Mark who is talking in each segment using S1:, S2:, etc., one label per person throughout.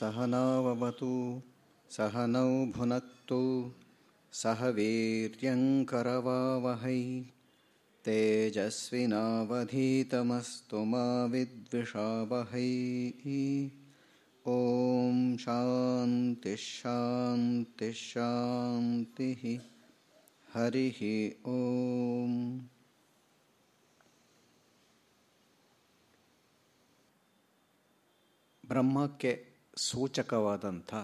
S1: सहनावतु सहनौ भुनक्तु सह वीर्यङ्करवावहै। तेजस्विनावधीतमस्तु मा विद्विषावहै ॐ शान्तिश्शान्तिश्शान्तिः हरिः ॐ। ब्रह्मा के ಸೂಚಕವಾದಂಥ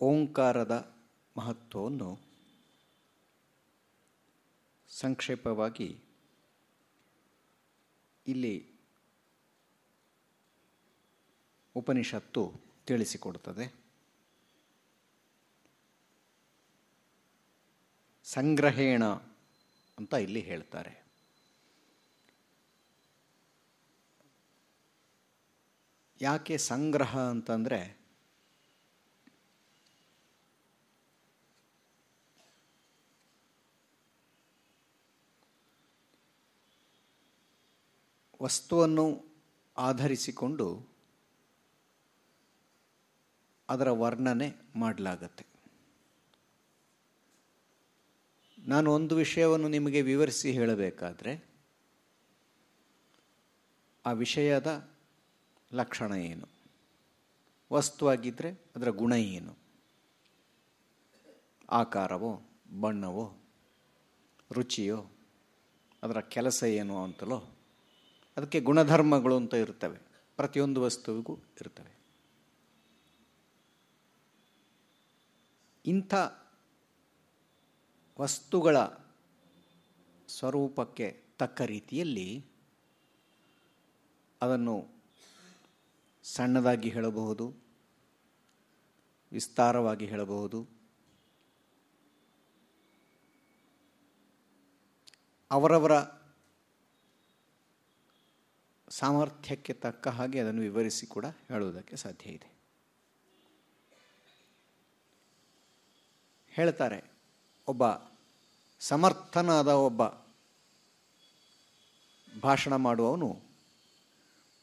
S1: ಓಂಕಾರದ ಮಹತ್ವವನ್ನು ಸಂಕ್ಷೇಪವಾಗಿ ಇಲ್ಲಿ ಉಪನಿಷತ್ತು ತಿಳಿಸಿಕೊಡುತ್ತದೆ. ಸಂಗ್ರಹೇಣ ಅಂತ ಇಲ್ಲಿ ಹೇಳ್ತಾರೆ. ಯಾಕೆ ಸಂಗ್ರಹ ಅಂತಂದರೆ ವಸ್ತುವನ್ನು ಆಧರಿಸಿಕೊಂಡು ಅದರ ವರ್ಣನೆ ಮಾಡಲಾಗತ್ತೆ. ನಾನು ಒಂದು ವಿಷಯವನ್ನು ನಿಮಗೆ ವಿವರಿಸಿ ಹೇಳಬೇಕಾದರೆ, ಆ ವಿಷಯದ ಲಕ್ಷಣ ಏನು? ವಸ್ತುವಾಗಿದ್ದರೆ ಅದರ ಗುಣ ಏನು? ಆಕಾರವೋ, ಬಣ್ಣವೋ, ರುಚಿಯೋ, ಅದರ ಕೆಲಸ ಏನು ಅಂತಲೋ, ಅದಕ್ಕೆ ಗುಣಧರ್ಮಗಳು ಅಂತ ಇರ್ತವೆ. ಪ್ರತಿಯೊಂದು ವಸ್ತುವಿಗೂ ಇರ್ತವೆ. ಇಂಥ ವಸ್ತುಗಳ ಸ್ವರೂಪಕ್ಕೆ ತಕ್ಕ ರೀತಿಯಲ್ಲಿ ಅದನ್ನು ಸಣ್ಣದಾಗಿ ಹೇಳಬಹುದು, ವಿಸ್ತಾರವಾಗಿ ಹೇಳಬಹುದು. ಅವರವರ ಸಾಮರ್ಥ್ಯಕ್ಕೆ ತಕ್ಕ ಹಾಗೆ ಅದನ್ನು ವಿವರಿಸಿ ಕೂಡ ಹೇಳುವುದಕ್ಕೆ ಸಾಧ್ಯ ಇದೆ. ಹೇಳ್ತಾರೆ, ಒಬ್ಬ ಸಮರ್ಥನಾದ ಒಬ್ಬ ಭಾಷಣ ಮಾಡುವವನು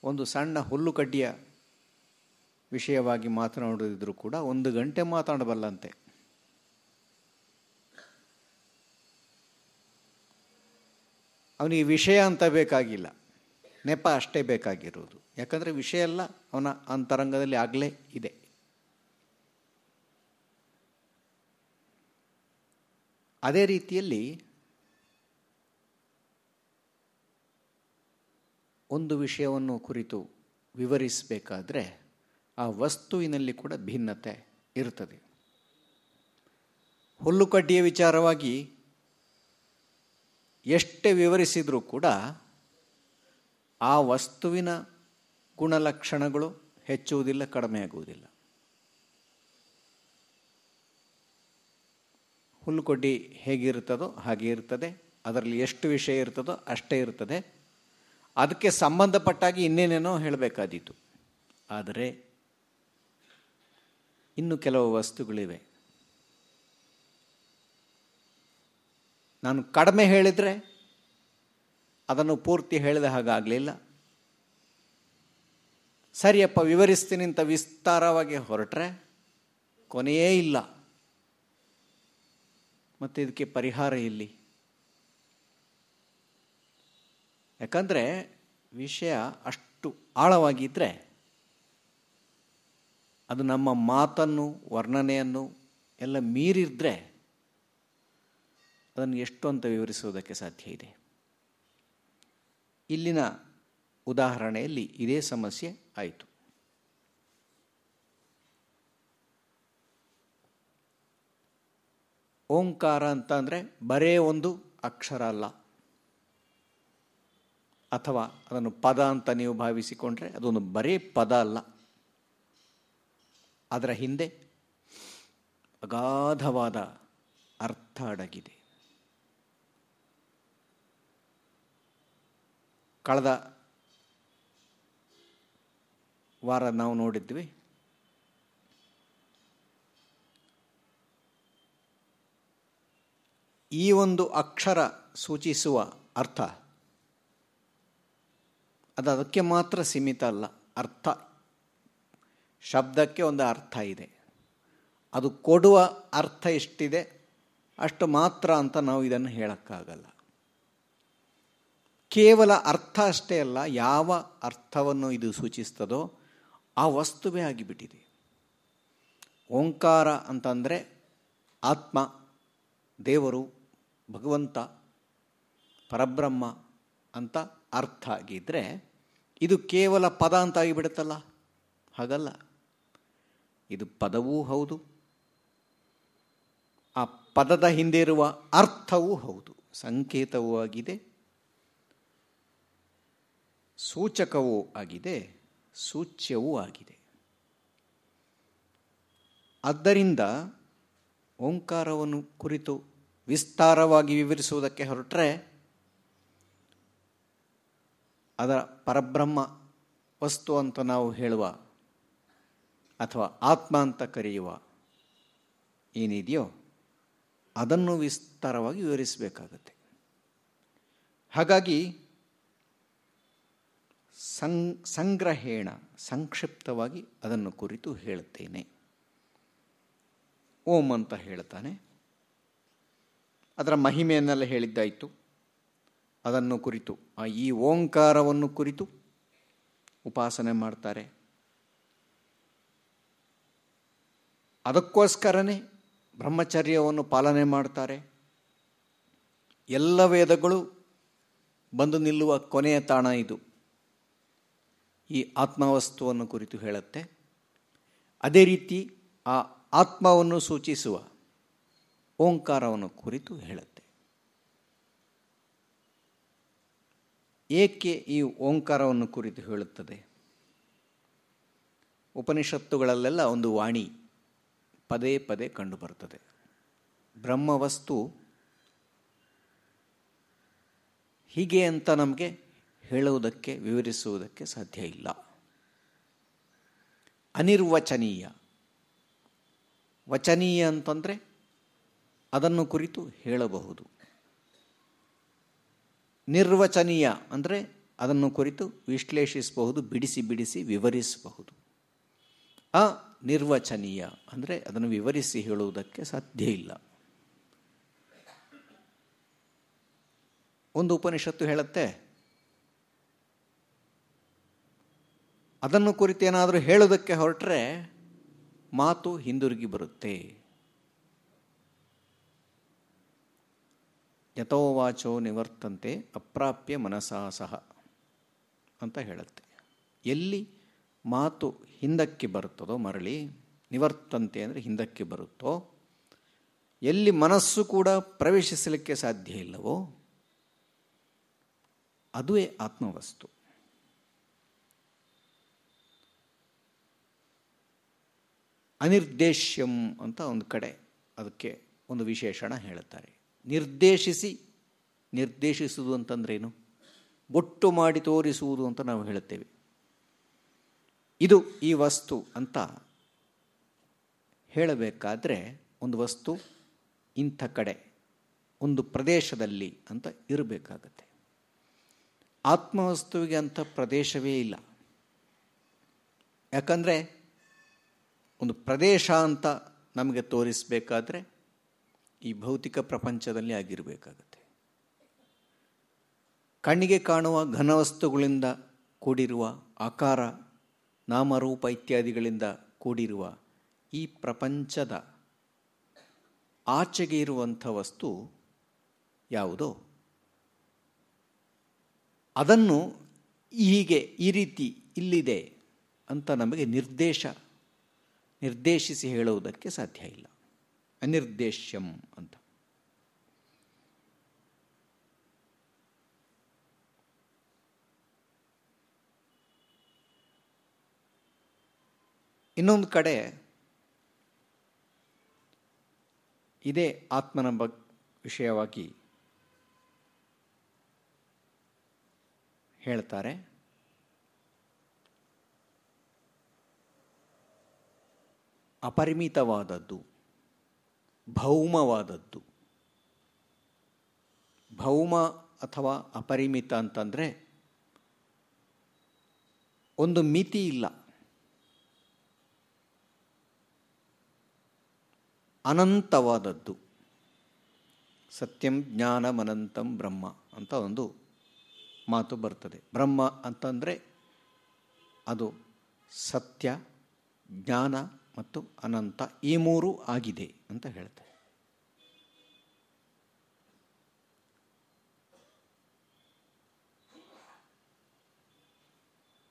S1: ಒಂದು ಸಣ್ಣ ಹುಲ್ಲುಕಡ್ಡಿಯ ವಿಷಯವಾಗಿ ಮಾತನಾಡಿದ್ರು ಕೂಡ ಒಂದು ಗಂಟೆ ಮಾತಾಡಬಲ್ಲಂತೆ ಅವನಿಗೆ ವಿಷಯ ಅಂತ ಬೇಕಾಗಿಲ್ಲ. ನೆಪ ಅಷ್ಟೇ ಬೇಕಾಗಿರೋದು. ಯಾಕಂದರೆ ವಿಷಯ ಎಲ್ಲ ಅವನ ಅಂತರಂಗದಲ್ಲಿ ಆಗಲೇ ಇದೆ. ಅದೇ ರೀತಿಯಲ್ಲಿ ಒಂದು ವಿಷಯವನ್ನು ಕುರಿತು ವಿವರಿಸಬೇಕಾದ್ರೆ ಆ ವಸ್ತುವಿನಲ್ಲಿ ಕೂಡ ಭಿನ್ನತೆ ಇರ್ತದೆ. ಹುಲ್ಲುಕಡ್ಡಿಯ ವಿಚಾರವಾಗಿ ಎಷ್ಟೇ ವಿವರಿಸಿದರೂ ಕೂಡ ಆ ವಸ್ತುವಿನ ಗುಣಲಕ್ಷಣಗಳು ಹೆಚ್ಚುವುದಿಲ್ಲ ಕಡಿಮೆ ಆಗುವುದಿಲ್ಲ ಹುಲ್ಲುಕೊಡ್ಡಿ ಹೇಗಿರ್ತದೋ ಹಾಗೆ ಇರ್ತದೆ, ಅದರಲ್ಲಿ ಎಷ್ಟು ವಿಷಯ ಇರ್ತದೋ ಅಷ್ಟೇ ಇರ್ತದೆ. ಅದಕ್ಕೆ ಸಂಬಂಧಪಟ್ಟಾಗಿ ಇನ್ನೇನೇನೋ ಹೇಳಬೇಕಾದೀತು. ಆದರೆ ಇನ್ನು ಕೆಲವು ವಸ್ತುಗಳಿವೆ. ನಾನು ಕಡಿಮೆ ಹೇಳಿದರೆ ಅದನ್ನು ಪೂರ್ತಿ ಹೇಳಿದ ಹಾಗಾಗಲಿಲ್ಲ ಸರಿಯಪ್ಪ, ವಿವರಿಸ್ತೀನಿ ಅಂತ ವಿಸ್ತಾರವಾಗಿ ಹೊರಟ್ರೆ ಕೊನೆಯೇ ಇಲ್ಲ. ಮತ್ತು ಇದಕ್ಕೆ ಪರಿಹಾರ ಇಲ್ಲಿ ಯಾಕಂದರೆ ವಿಷಯ ಅಷ್ಟು ಆಳವಾಗಿದ್ದರೆ ಅದು ನಮ್ಮ ಮಾತನ್ನು, ವರ್ಣನೆಯನ್ನು ಎಲ್ಲ ಮೀರಿದ್ರೆ ಅದನ್ನು ಎಷ್ಟು ಅಂತ ವಿವರಿಸುವುದಕ್ಕೆ ಸಾಧ್ಯ ಇದೆ. ಇಲ್ಲಿನ ಉದಾಹರಣೆಯಲ್ಲಿ ಇದೇ ಸಮಸ್ಯೆ ಆಯಿತು. ಓಂಕಾರ ಅಂತ ಅಂದರೆ ಬರೇ ಒಂದು ಅಕ್ಷರ ಅಲ್ಲ. ಅಥವಾ ಅದನ್ನು ಪದ ಅಂತ ನೀವು ಭಾವಿಸಿಕೊಂಡ್ರೆ ಅದೊಂದು ಬರೇ ಪದ ಅಲ್ಲ. ಅದರ ಹಿಂದೆ ಅಗಾಧವಾದ ಅರ್ಥ ಅಡಗಿದೆ. ಕಳೆದ ವಾರ ನಾವು ನೋಡಿದ್ವಿ, ಈ ಒಂದು ಅಕ್ಷರ ಸೂಚಿಸುವ ಅರ್ಥ, ಅದು ಅದಕ್ಕೆ ಮಾತ್ರ ಸೀಮಿತ ಅಲ್ಲ, ಅರ್ಥ. ಶಬ್ದಕ್ಕೆ ಒಂದು ಅರ್ಥ ಇದೆ. ಅದು ಕೊಡುವ ಅರ್ಥ ಎಷ್ಟಿದೆ, ಅಷ್ಟು ಮಾತ್ರ ಅಂತ ನಾವು ಇದನ್ನು ಹೇಳೋಕ್ಕಾಗಲ್ಲ. ಕೇವಲ ಅರ್ಥ ಅಷ್ಟೇ ಅಲ್ಲ, ಯಾವ ಅರ್ಥವನ್ನು ಇದು ಸೂಚಿಸ್ತದೋ ಆ ವಸ್ತುವೇ ಆಗಿಬಿಟ್ಟಿದೆ. ಓಂಕಾರ ಅಂತಂದರೆ ಆತ್ಮ, ದೇವರು, ಭಗವಂತ, ಪರಬ್ರಹ್ಮ ಅಂತ ಅರ್ಥ ಆಗಿದ್ದರೆ ಇದು ಕೇವಲ ಪದ ಅಂತ ಆಗಿಬಿಡುತ್ತಲ್ಲ? ಹಾಗಲ್ಲ. ಇದು ಪದವೂ ಹೌದು. ಆ ಪದದ ಹಿಂದೆ ಇರುವ ಅರ್ಥವೂ ಹೌದು. ಸಂಕೇತವೂ ಆಗಿದೆ. ಸೂಚಕವೂ ಆಗಿದೆ. ಸೂಚ್ಯವೂ ಆಗಿದೆ. ಆದ್ದರಿಂದ ಓಂಕಾರವನ್ನು ಕುರಿತು ವಿಸ್ತಾರವಾಗಿ ವಿವರಿಸುವುದಕ್ಕೆ ಹೊರಟ್ರೆ ಅದರ ಪರಬ್ರಹ್ಮ ವಸ್ತು ಅಂತ ನಾವು ಹೇಳುವ ಅಥವಾ ಆತ್ಮ ಅಂತ ಕರೆಯುವ ಏನಿದೆಯೋ ಅದನ್ನು ವಿಸ್ತಾರವಾಗಿ ವಿವರಿಸಬೇಕಾಗತ್ತೆ. ಹಾಗಾಗಿ ಸಂ, ಸಂಗ್ರಹೇಣ, ಸಂಕ್ಷಿಪ್ತವಾಗಿ ಅದನ್ನು ಕುರಿತು ಹೇಳುತ್ತೇನೆ. ಓಂ ಅಂತ ಹೇಳ್ತಾನೆ ಅದರ ಮಹಿಮೆಯನ್ನೆಲ್ಲ ಹೇಳಿದ್ದಾಯಿತು. ಅದನ್ನು ಕುರಿತು ಈ ಓಂಕಾರವನ್ನು ಕುರಿತು ಉಪಾಸನೆ ಮಾಡ್ತಾರೆ. ಅದಕ್ಕೋಸ್ಕರನೇ ಬ್ರಹ್ಮಚರ್ಯವನ್ನು ಪಾಲನೆ ಮಾಡ್ತಾರೆ. ಎಲ್ಲ ವೇದಗಳು ಬಂದು ನಿಲ್ಲುವ ಕೊನೆಯ ತಾಣ ಇದು. ಈ ಆತ್ಮವಸ್ತುವನ್ನು ಕುರಿತು ಹೇಳುತ್ತೆ. ಅದೇ ರೀತಿ ಆ ಆತ್ಮವನ್ನು ಸೂಚಿಸುವ ಓಂಕಾರವನ್ನು ಕುರಿತು ಹೇಳುತ್ತೆ. ಏಕೆ ಈ ಓಂಕಾರವನ್ನು ಕುರಿತು ಹೇಳುತ್ತದೆ? ಉಪನಿಷತ್ತುಗಳಲ್ಲೆಲ್ಲ ಒಂದು ವಾಣಿ. ಪದೇ ಪದೇ ಕಂಡುಬರುತ್ತದೆ. ಬ್ರಹ್ಮವಸ್ತು ಹೀಗೆ ಅಂತ ನಮಗೆ ಹೇಳುವುದಕ್ಕೆ, ವಿವರಿಸುವುದಕ್ಕೆ ಸಾಧ್ಯ ಇಲ್ಲ. ಅನಿರ್ವಚನೀಯ. ವಚನೀಯ ಅಂತಂದರೆ ಅದನ್ನು ಕುರಿತು ಹೇಳಬಹುದು. ನಿರ್ವಚನೀಯ ಅಂದರೆ ಅದನ್ನು ಕುರಿತು ವಿಶ್ಲೇಷಿಸಬಹುದು, ಬಿಡಿಸಿ ಬಿಡಿಸಿ ವಿವರಿಸಬಹುದು. ಆ ನಿರ್ವಚನೀಯ. ಅಂದರೆ ಅದನ್ನು ವಿವರಿಸಿ ಹೇಳುವುದಕ್ಕೆ ಸಾಧ್ಯ ಇಲ್ಲ. ಒಂದು ಉಪನಿಷತ್ತು ಹೇಳುತ್ತೆ, ಅದನ್ನು ಕುರಿತೇನಾದರೂ ಹೇಳೋದಕ್ಕೆ ಹೊರಟ್ರೆ ಮಾತು ಹಿಂದಿರುಗಿ ಬರುತ್ತೆ. ಯಥೋವಾಚೋ ನಿವರ್ತಂತೆ ಅಪ್ರಾಪ್ಯ ಮನಸಾ ಸಹ ಅಂತ ಹೇಳುತ್ತೆ. ಎಲ್ಲಿ? ಮಾತು ಹಿಂದಕ್ಕೆ ಬರುತ್ತದೋ ಮರಳಿ, ನಿವರ್ತಂತೆ ಅಂದರೆ ಹಿಂದಕ್ಕೆ ಬರುತ್ತೋ, ಎಲ್ಲಿ ಮನಸ್ಸು ಕೂಡ ಪ್ರವೇಶಿಸಲಿಕ್ಕೆ ಸಾಧ್ಯ ಇಲ್ಲವೋ, ಅದುವೇ ಆತ್ಮವಸ್ತು. ಅನಿರ್ದೇಶ್ಯಂ ಅಂತ ಒಂದು ಕಡೆ ಅದಕ್ಕೆ ಒಂದು ವಿಶೇಷಣ ಹೇಳುತ್ತಾರೆ. ನಿರ್ದೇಶಿಸಿ, ನಿರ್ದೇಶಿಸುವುದು ಅಂತಂದ್ರೇನು? ಬೊಟ್ಟು ಮಾಡಿ ತೋರಿಸುವುದು ಅಂತ ನಾವು ಹೇಳುತ್ತೇವೆ. ಇದು ಈ ವಸ್ತು ಅಂತ ಹೇಳಬೇಕಾದ್ರೆ ಒಂದು ವಸ್ತು ಇಂಥ ಕಡೆ, ಒಂದು ಪ್ರದೇಶದಲ್ಲಿ ಅಂತ ಇರಬೇಕಾಗತ್ತೆ. ಆತ್ಮವಸ್ತುವಿಗೆ ಅಂಥ ಪ್ರದೇಶವೇ ಇಲ್ಲ. ಯಾಕಂದರೆ ಒಂದು ಪ್ರದೇಶ ಅಂತ ನಮಗೆ ತೋರಿಸಬೇಕಾದ್ರೆ ಈ ಭೌತಿಕ ಪ್ರಪಂಚದಲ್ಲಿ ಆಗಿರಬೇಕಾಗತ್ತೆ. ಕಣ್ಣಿಗೆ ಕಾಣುವ ಘನವಸ್ತುಗಳಿಂದ ಕೂಡಿರುವ ಆಕಾರ ನಾಮರೂಪ ಇತ್ಯಾದಿಗಳಿಂದ ಕೂಡಿರುವ ಈ ಪ್ರಪಂಚದ ಆಚೆಗೆ ಇರುವಂಥ ವಸ್ತು ಯಾವುದೋ? ಅದನ್ನು ಹೀಗೆ ಈ ರೀತಿ ಇಲ್ಲಿದೆ ಅಂತ ನಮಗೆ ನಿರ್ದೇಶ, ನಿರ್ದೇಶಿಸಿ ಹೇಳುವುದಕ್ಕೆ ಸಾಧ್ಯ ಇಲ್ಲ. ಅನಿರ್ದೇಶ್ಯಂ ಅಂತ. ಇನ್ನೊಂದು ಕಡೆ ಇದೇ ಆತ್ಮನ ಬಗ್, ವಿಷಯವಾಗಿ ಹೇಳ್ತಾರೆ. ಅಪರಿಮಿತವಾದದ್ದು, ಭೌಮವಾದದ್ದು. ಭೌಮ ಅಥವಾ ಅಪರಿಮಿತ ಅಂತಂದರೆ ಒಂದು ಮಿತಿ ಇಲ್ಲ. ಅನಂತವಾದದ್ದು. ಸತ್ಯಂ ಜ್ಞಾನಮನಂತಂ ಬ್ರಹ್ಮ ಅಂತ ಒಂದು ಮಾತು ಬರ್ತದೆ. ಬ್ರಹ್ಮ ಅಂತಂದರೆ ಅದು ಸತ್ಯ, ಜ್ಞಾನ ಮತ್ತು ಅನಂತ ಈ ಮೂರು ಆಗಿದೆ ಅಂತ ಹೇಳ್ತಾರೆ.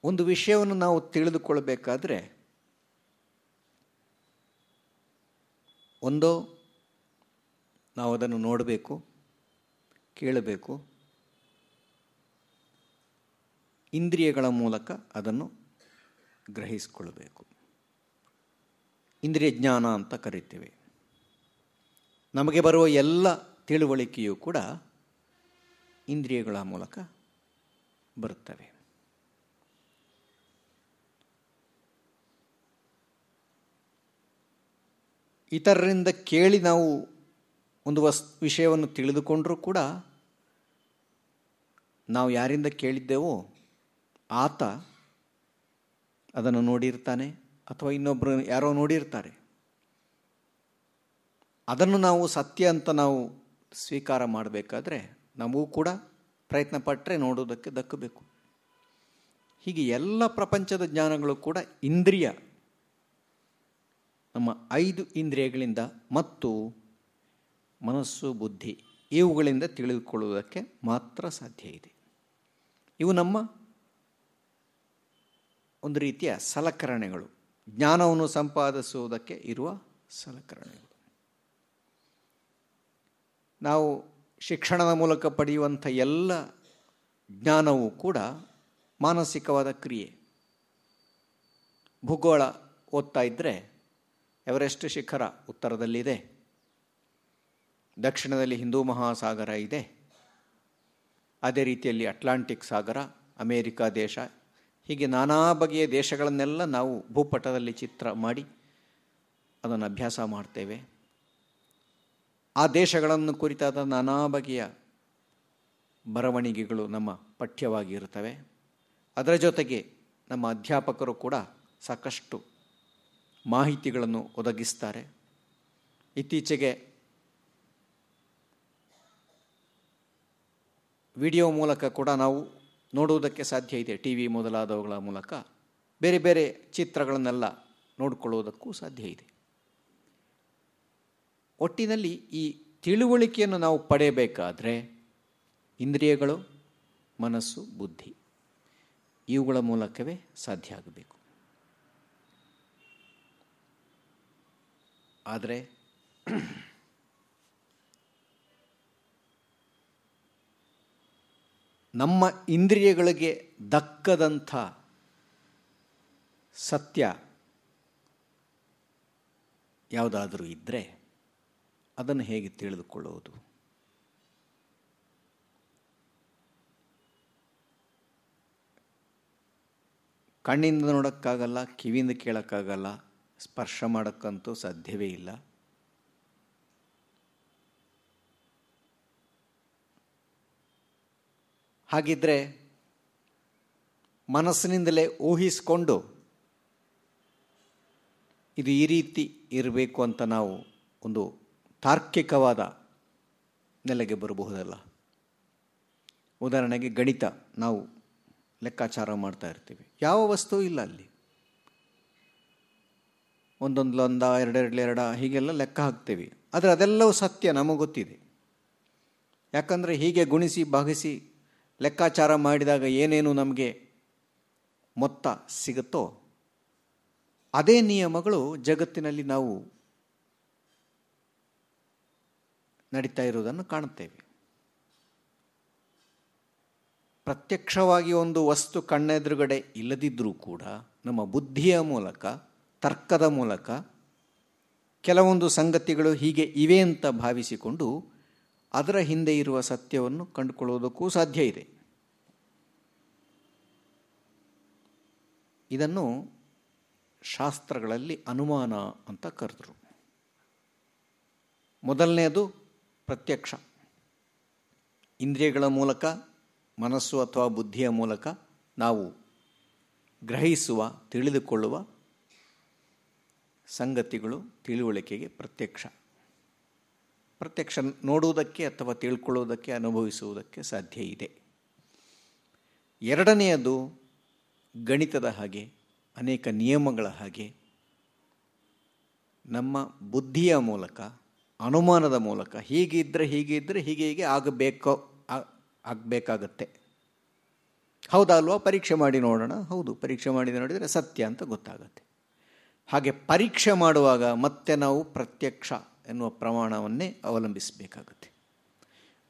S1: ಒಂದು ವಿಷಯವನ್ನು ನಾವು ತಿಳಿದುಕೊಳ್ಬೇಕಾದ್ರೆ ಒಂದೋ ನಾವು ಅದನ್ನು ನೋಡಬೇಕು, ಕೇಳಬೇಕು, ಇಂದ್ರಿಯಗಳ ಮೂಲಕ ಅದನ್ನು ಗ್ರಹಿಸಿಕೊಳ್ಬೇಕು ಇಂದ್ರಿಯ ಜ್ಞಾನ ಅಂತ ಕರಿತೇವೆ. ನಮಗೆ ಬರುವ ಎಲ್ಲ ತಿಳುವಳಿಕೆಯೂ ಕೂಡ ಇಂದ್ರಿಯಗಳ ಮೂಲಕ ಬರುತ್ತವೆ. ಇತರರಿಂದ ಕೇಳಿ ನಾವು ಒಂದು ವಸ್, ವಿಷಯವನ್ನು ತಿಳಿದುಕೊಂಡರೂ ಕೂಡ ನಾವು ಯಾರಿಂದ ಕೇಳಿದ್ದೇವೋ ಆತ ಅದನ್ನು ನೋಡಿರ್ತಾನೆ ಅಥವಾ ಇನ್ನೊಬ್ಬರು ಯಾರೋ ನೋಡಿರ್ತಾರೆ. ಅದನ್ನು ನಾವು ಸತ್ಯ ಅಂತ ನಾವು ಸ್ವೀಕಾರ ಮಾಡಬೇಕಾದ್ರೆ ನಮಗೂ ಕೂಡ ಪ್ರಯತ್ನ ಪಟ್ಟರೆ ನೋಡೋದಕ್ಕೆ ದಕ್ಕಬೇಕು. ಹೀಗೆ ಎಲ್ಲ ಪ್ರಪಂಚದ ಜ್ಞಾನಗಳು ಕೂಡ ಇಂದ್ರಿಯ ನಮ್ಮ ಐದು ಇಂದ್ರಿಯಗಳಿಂದ ಮತ್ತು ಮನಸ್ಸು, ಬುದ್ಧಿ ಇವುಗಳಿಂದ ತಿಳಿದುಕೊಳ್ಳುವುದಕ್ಕೆ ಮಾತ್ರ ಸಾಧ್ಯ ಇದೆ. ಇವು ನಮ್ಮ ಒಂದು ರೀತಿಯ ಸಲಕರಣೆಗಳು. ಜ್ಞಾನವನ್ನು ಸಂಪಾದಿಸುವುದಕ್ಕೆ ಇರುವ ಸಲಕರಣೆಗಳು. ನಾವು ಶಿಕ್ಷಣದ ಮೂಲಕ ಪಡೆಯುವಂಥ ಎಲ್ಲ ಜ್ಞಾನವೂ ಕೂಡ ಮಾನಸಿಕವಾದ ಕ್ರಿಯೆ. ಭೂಗೋಳ ಓದ್ತಾ ಇದ್ದರೆ ಎವರೆಸ್ಟ್ ಶಿಖರ ಉತ್ತರದಲ್ಲಿದೆ. ದಕ್ಷಿಣದಲ್ಲಿ ಹಿಂದೂ ಮಹಾಸಾಗರ ಇದೆ. ಅದೇ ರೀತಿಯಲ್ಲಿ ಅಟ್ಲಾಂಟಿಕ್ ಸಾಗರ, ಅಮೇರಿಕಾ ದೇಶ, ಹೀಗೆ ನಾನಾ ಬಗೆಯ ದೇಶಗಳನ್ನೆಲ್ಲ ನಾವು ಭೂಪಟದಲ್ಲಿ ಚಿತ್ರ ಮಾಡಿ ಅದನ್ನು ಅಭ್ಯಾಸ ಮಾಡ್ತೇವೆ. ಆ ದೇಶಗಳನ್ನು ಕುರಿತಾದ ನಾನಾ ಬಗೆಯ ಬರವಣಿಗೆಗಳು ನಮ್ಮ ಪಠ್ಯವಾಗಿ ಇರುತ್ತವೆ ಅದರ ಜೊತೆಗೆ ನಮ್ಮ ಅಧ್ಯಾಪಕರು ಕೂಡ ಸಾಕಷ್ಟು ಮಾಹಿತಿಗಳನ್ನು ಒದಗಿಸ್ತಾರೆ. ಇತ್ತೀಚೆಗೆ ವಿಡಿಯೋ ಮೂಲಕ ಕೂಡ ನಾವು ನೋಡುವುದಕ್ಕೆ ಸಾಧ್ಯ ಇದೆ. ಟಿ ವಿ ಮೊದಲಾದವುಗಳ ಮೂಲಕ ಬೇರೆ ಬೇರೆ ಚಿತ್ರಗಳನ್ನೆಲ್ಲ ನೋಡಿಕೊಳ್ಳುವುದಕ್ಕೂ ಸಾಧ್ಯ ಇದೆ. ಒಟ್ಟಿನಲ್ಲಿ ಈ ತಿಳುವಳಿಕೆಯನ್ನು ನಾವು ಪಡೆಯಬೇಕಾದರೆ ಇಂದ್ರಿಯಗಳು, ಮನಸ್ಸು, ಬುದ್ಧಿ ಇವುಗಳ ಮೂಲಕವೇ ಸಾಧ್ಯ ಆಗಬೇಕು. ಆದರೆ ನಮ್ಮ ಇಂದ್ರಿಯಗಳಿಗೆ ದಕ್ಕದಂಥ ಸತ್ಯ ಯಾವುದಾದರೂ ಇದ್ದರೆ ಅದನ್ನು ಹೇಗೆ ತಿಳಿದುಕೊಳ್ಳುವುದು? ಕಣ್ಣಿಂದ ನೋಡೋಕ್ಕಾಗಲ್ಲ ಕಿವಿಯಿಂದ ಕೇಳೋಕ್ಕಾಗಲ್ಲ ಸ್ಪರ್ಶ ಮಾಡೋಕ್ಕಂತೂ ಸಾಧ್ಯವೇ ಇಲ್ಲ. ಹಾಗಿದ್ರೆ ಮನಸ್ಸಿನಿಂದಲೇ ಊಹಿಸಿಕೊಂಡು ಇದು ಈ ರೀತಿ ಇರಬೇಕು ಅಂತ ನಾವು ಒಂದು ತಾರ್ಕಿಕವಾದ ನೆಲೆಗೆ ಬರಬಹುದಲ್ಲ. ಉದಾಹರಣೆಗೆ ಗಣಿತ ನಾವು ಲೆಕ್ಕಾಚಾರ ಮಾಡ್ತಾ ಇರ್ತೀವಿ. ಯಾವ ವಸ್ತು ಇಲ್ಲ ಅಲ್ಲಿ. ಒಂದೊಂದು ಲೊಂದ, ಎರಡೆರಡು ಎರಡ ಹೀಗೆಲ್ಲ ಲೆಕ್ಕ ಹಾಕ್ತೀವಿ. ಆದರೆ ಅದೆಲ್ಲವೂ ಸತ್ಯ ನಮಗೆ ಗೊತ್ತಿದೆ. ಯಾಕಂದರೆ ಹೀಗೆ ಗುಣಿಸಿ ಭಾಗಿಸಿ ಲೆಕ್ಕಾಚಾರ ಮಾಡಿದಾಗ ಏನೇನು ನಮಗೆ ಮೊತ್ತ ಸಿಗುತ್ತೋ ಅದೇ ನಿಯಮಗಳು ಜಗತ್ತಿನಲ್ಲಿ ನಾವು ನಡೀತಾ ಇರುವುದನ್ನು ಕಾಣುತ್ತೇವೆ. ಪ್ರತ್ಯಕ್ಷವಾಗಿ ಒಂದು ವಸ್ತು ಕಣ್ಣೆದುರುಗಡೆ ಇಲ್ಲದಿದ್ದರೂ ಕೂಡ ನಮ್ಮ ಬುದ್ಧಿಯ ಮೂಲಕ ತರ್ಕದ ಮೂಲಕ ಕೆಲವೊಂದು ಸಂಗತಿಗಳು ಹೀಗೆ ಇವೆ ಅಂತ ಭಾವಿಸಿಕೊಂಡು ಅದರ ಹಿಂದೆ ಇರುವ ಸತ್ಯವನ್ನು ಕಂಡುಕೊಳ್ಳುವುದಕ್ಕೂ ಸಾಧ್ಯ ಇದೆ. ಇದನ್ನು ಶಾಸ್ತ್ರಗಳಲ್ಲಿ ಅನುಮಾನ ಅಂತ ಕರೆದರು. ಮೊದಲನೆಯದು ಪ್ರತ್ಯಕ್ಷ. ಇಂದ್ರಿಯಗಳ ಮೂಲಕ, ಮನಸ್ಸು ಅಥವಾ ಬುದ್ಧಿಯ ಮೂಲಕ ನಾವು ಗ್ರಹಿಸುವ, ತಿಳಿದುಕೊಳ್ಳುವ ಸಂಗತಿಗಳು ತಿಳುವಳಿಕೆಗೆ ಪ್ರತ್ಯಕ್ಷ. ಪ್ರತ್ಯಕ್ಷ ನೋಡುವುದಕ್ಕೆ ಅಥವಾ ತಿಳ್ಕೊಳ್ಳುವುದಕ್ಕೆ, ಅನುಭವಿಸುವುದಕ್ಕೆ ಸಾಧ್ಯ ಇದೆ. ಎರಡನೆಯದು ಗಣಿತದ ಹಾಗೆ, ಅನೇಕ ನಿಯಮಗಳ ಹಾಗೆ, ನಮ್ಮ ಬುದ್ಧಿಯ ಮೂಲಕ, ಅನುಮಾನದ ಮೂಲಕ ಹೀಗಿದ್ದರೆ ಹೀಗಿದ್ದರೆ ಹೀಗೆ ಹೀಗೆ ಆಗಬೇಕೋ ಆಗಬೇಕಾಗತ್ತೆ. ಹೌದಲ್ವಾ? ಪರೀಕ್ಷೆ ಮಾಡಿ ನೋಡೋಣ. ಹೌದು, ಪರೀಕ್ಷೆ ಮಾಡಿ ನೋಡಿದರೆ ಸತ್ಯ ಅಂತ ಗೊತ್ತಾಗತ್ತೆ. ಹಾಗೆ ಪರೀಕ್ಷೆ ಮಾಡುವಾಗ ಮತ್ತೆ ನಾವು ಪ್ರತ್ಯಕ್ಷ ಎನ್ನುವ ಪ್ರಮಾಣವನ್ನೇ ಅವಲಂಬಿಸಬೇಕಾಗುತ್ತೆ.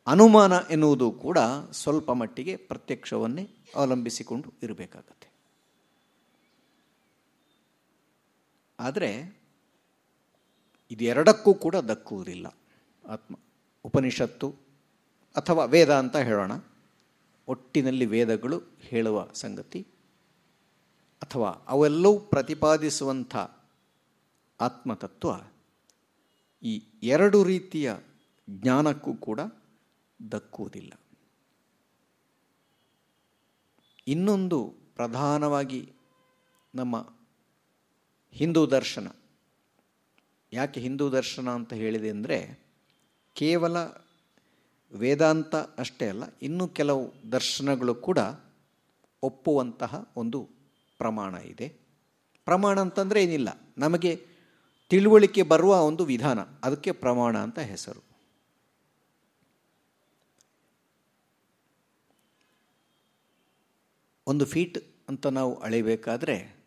S1: ಅನುಮಾನ ಎನ್ನುವುದು ಕೂಡ ಸ್ವಲ್ಪ ಮಟ್ಟಿಗೆ ಪ್ರತ್ಯಕ್ಷವನ್ನೇ ಅವಲಂಬಿಸಿಕೊಂಡು ಇರಬೇಕಾಗತ್ತೆ. ಆದರೆ ಇದೆರಡಕ್ಕೂ ಕೂಡ ದಕ್ಕುವುದಿಲ್ಲ. ಆತ್ಮ, ಉಪನಿಷತ್ತು ಅಥವಾ ವೇದ ಅಂತ ಹೇಳೋಣ. ಒಟ್ಟಿನಲ್ಲಿ ವೇದಗಳು ಹೇಳುವ ಸಂಗತಿ ಅಥವಾ ಅವೆಲ್ಲವೂ ಪ್ರತಿಪಾದಿಸುವಂಥ ಆತ್ಮತತ್ವ, ಈ ಎರಡು ರೀತಿಯ ಜ್ಞಾನಕ್ಕೂ ಕೂಡ ದಕ್ಕುವುದಿಲ್ಲ. ಇನ್ನೊಂದು ಪ್ರಧಾನವಾಗಿ ನಮ್ಮ ಹಿಂದೂ ದರ್ಶನ. ಯಾಕೆ ಹಿಂದೂ ದರ್ಶನ ಅಂತ ಹೇಳಿದೆ ಅಂದರೆ, ಕೇವಲ ವೇದಾಂತ ಅಷ್ಟೇ ಅಲ್ಲ, ಇನ್ನೂ ಕೆಲವು ದರ್ಶನಗಳು ಕೂಡ ಒಪ್ಪುವಂತಹ ಒಂದು ಪ್ರಮಾಣ ಇದೆ. ಪ್ರಮಾಣ ಅಂತಂದರೆ ಏನಿಲ್ಲ. ನಮಗೆ ತಿಳುವಳಿಕೆ ಬರುವ ಒಂದು ವಿಧಾನ. ಅದಕ್ಕೆ ಪ್ರಮಾಣ ಅಂತ ಹೆಸರು. ಒಂದು ಫೀಟ್ ಅಂತ ನಾವು ಅಳೆಯಬೇಕಾದ್ರೆ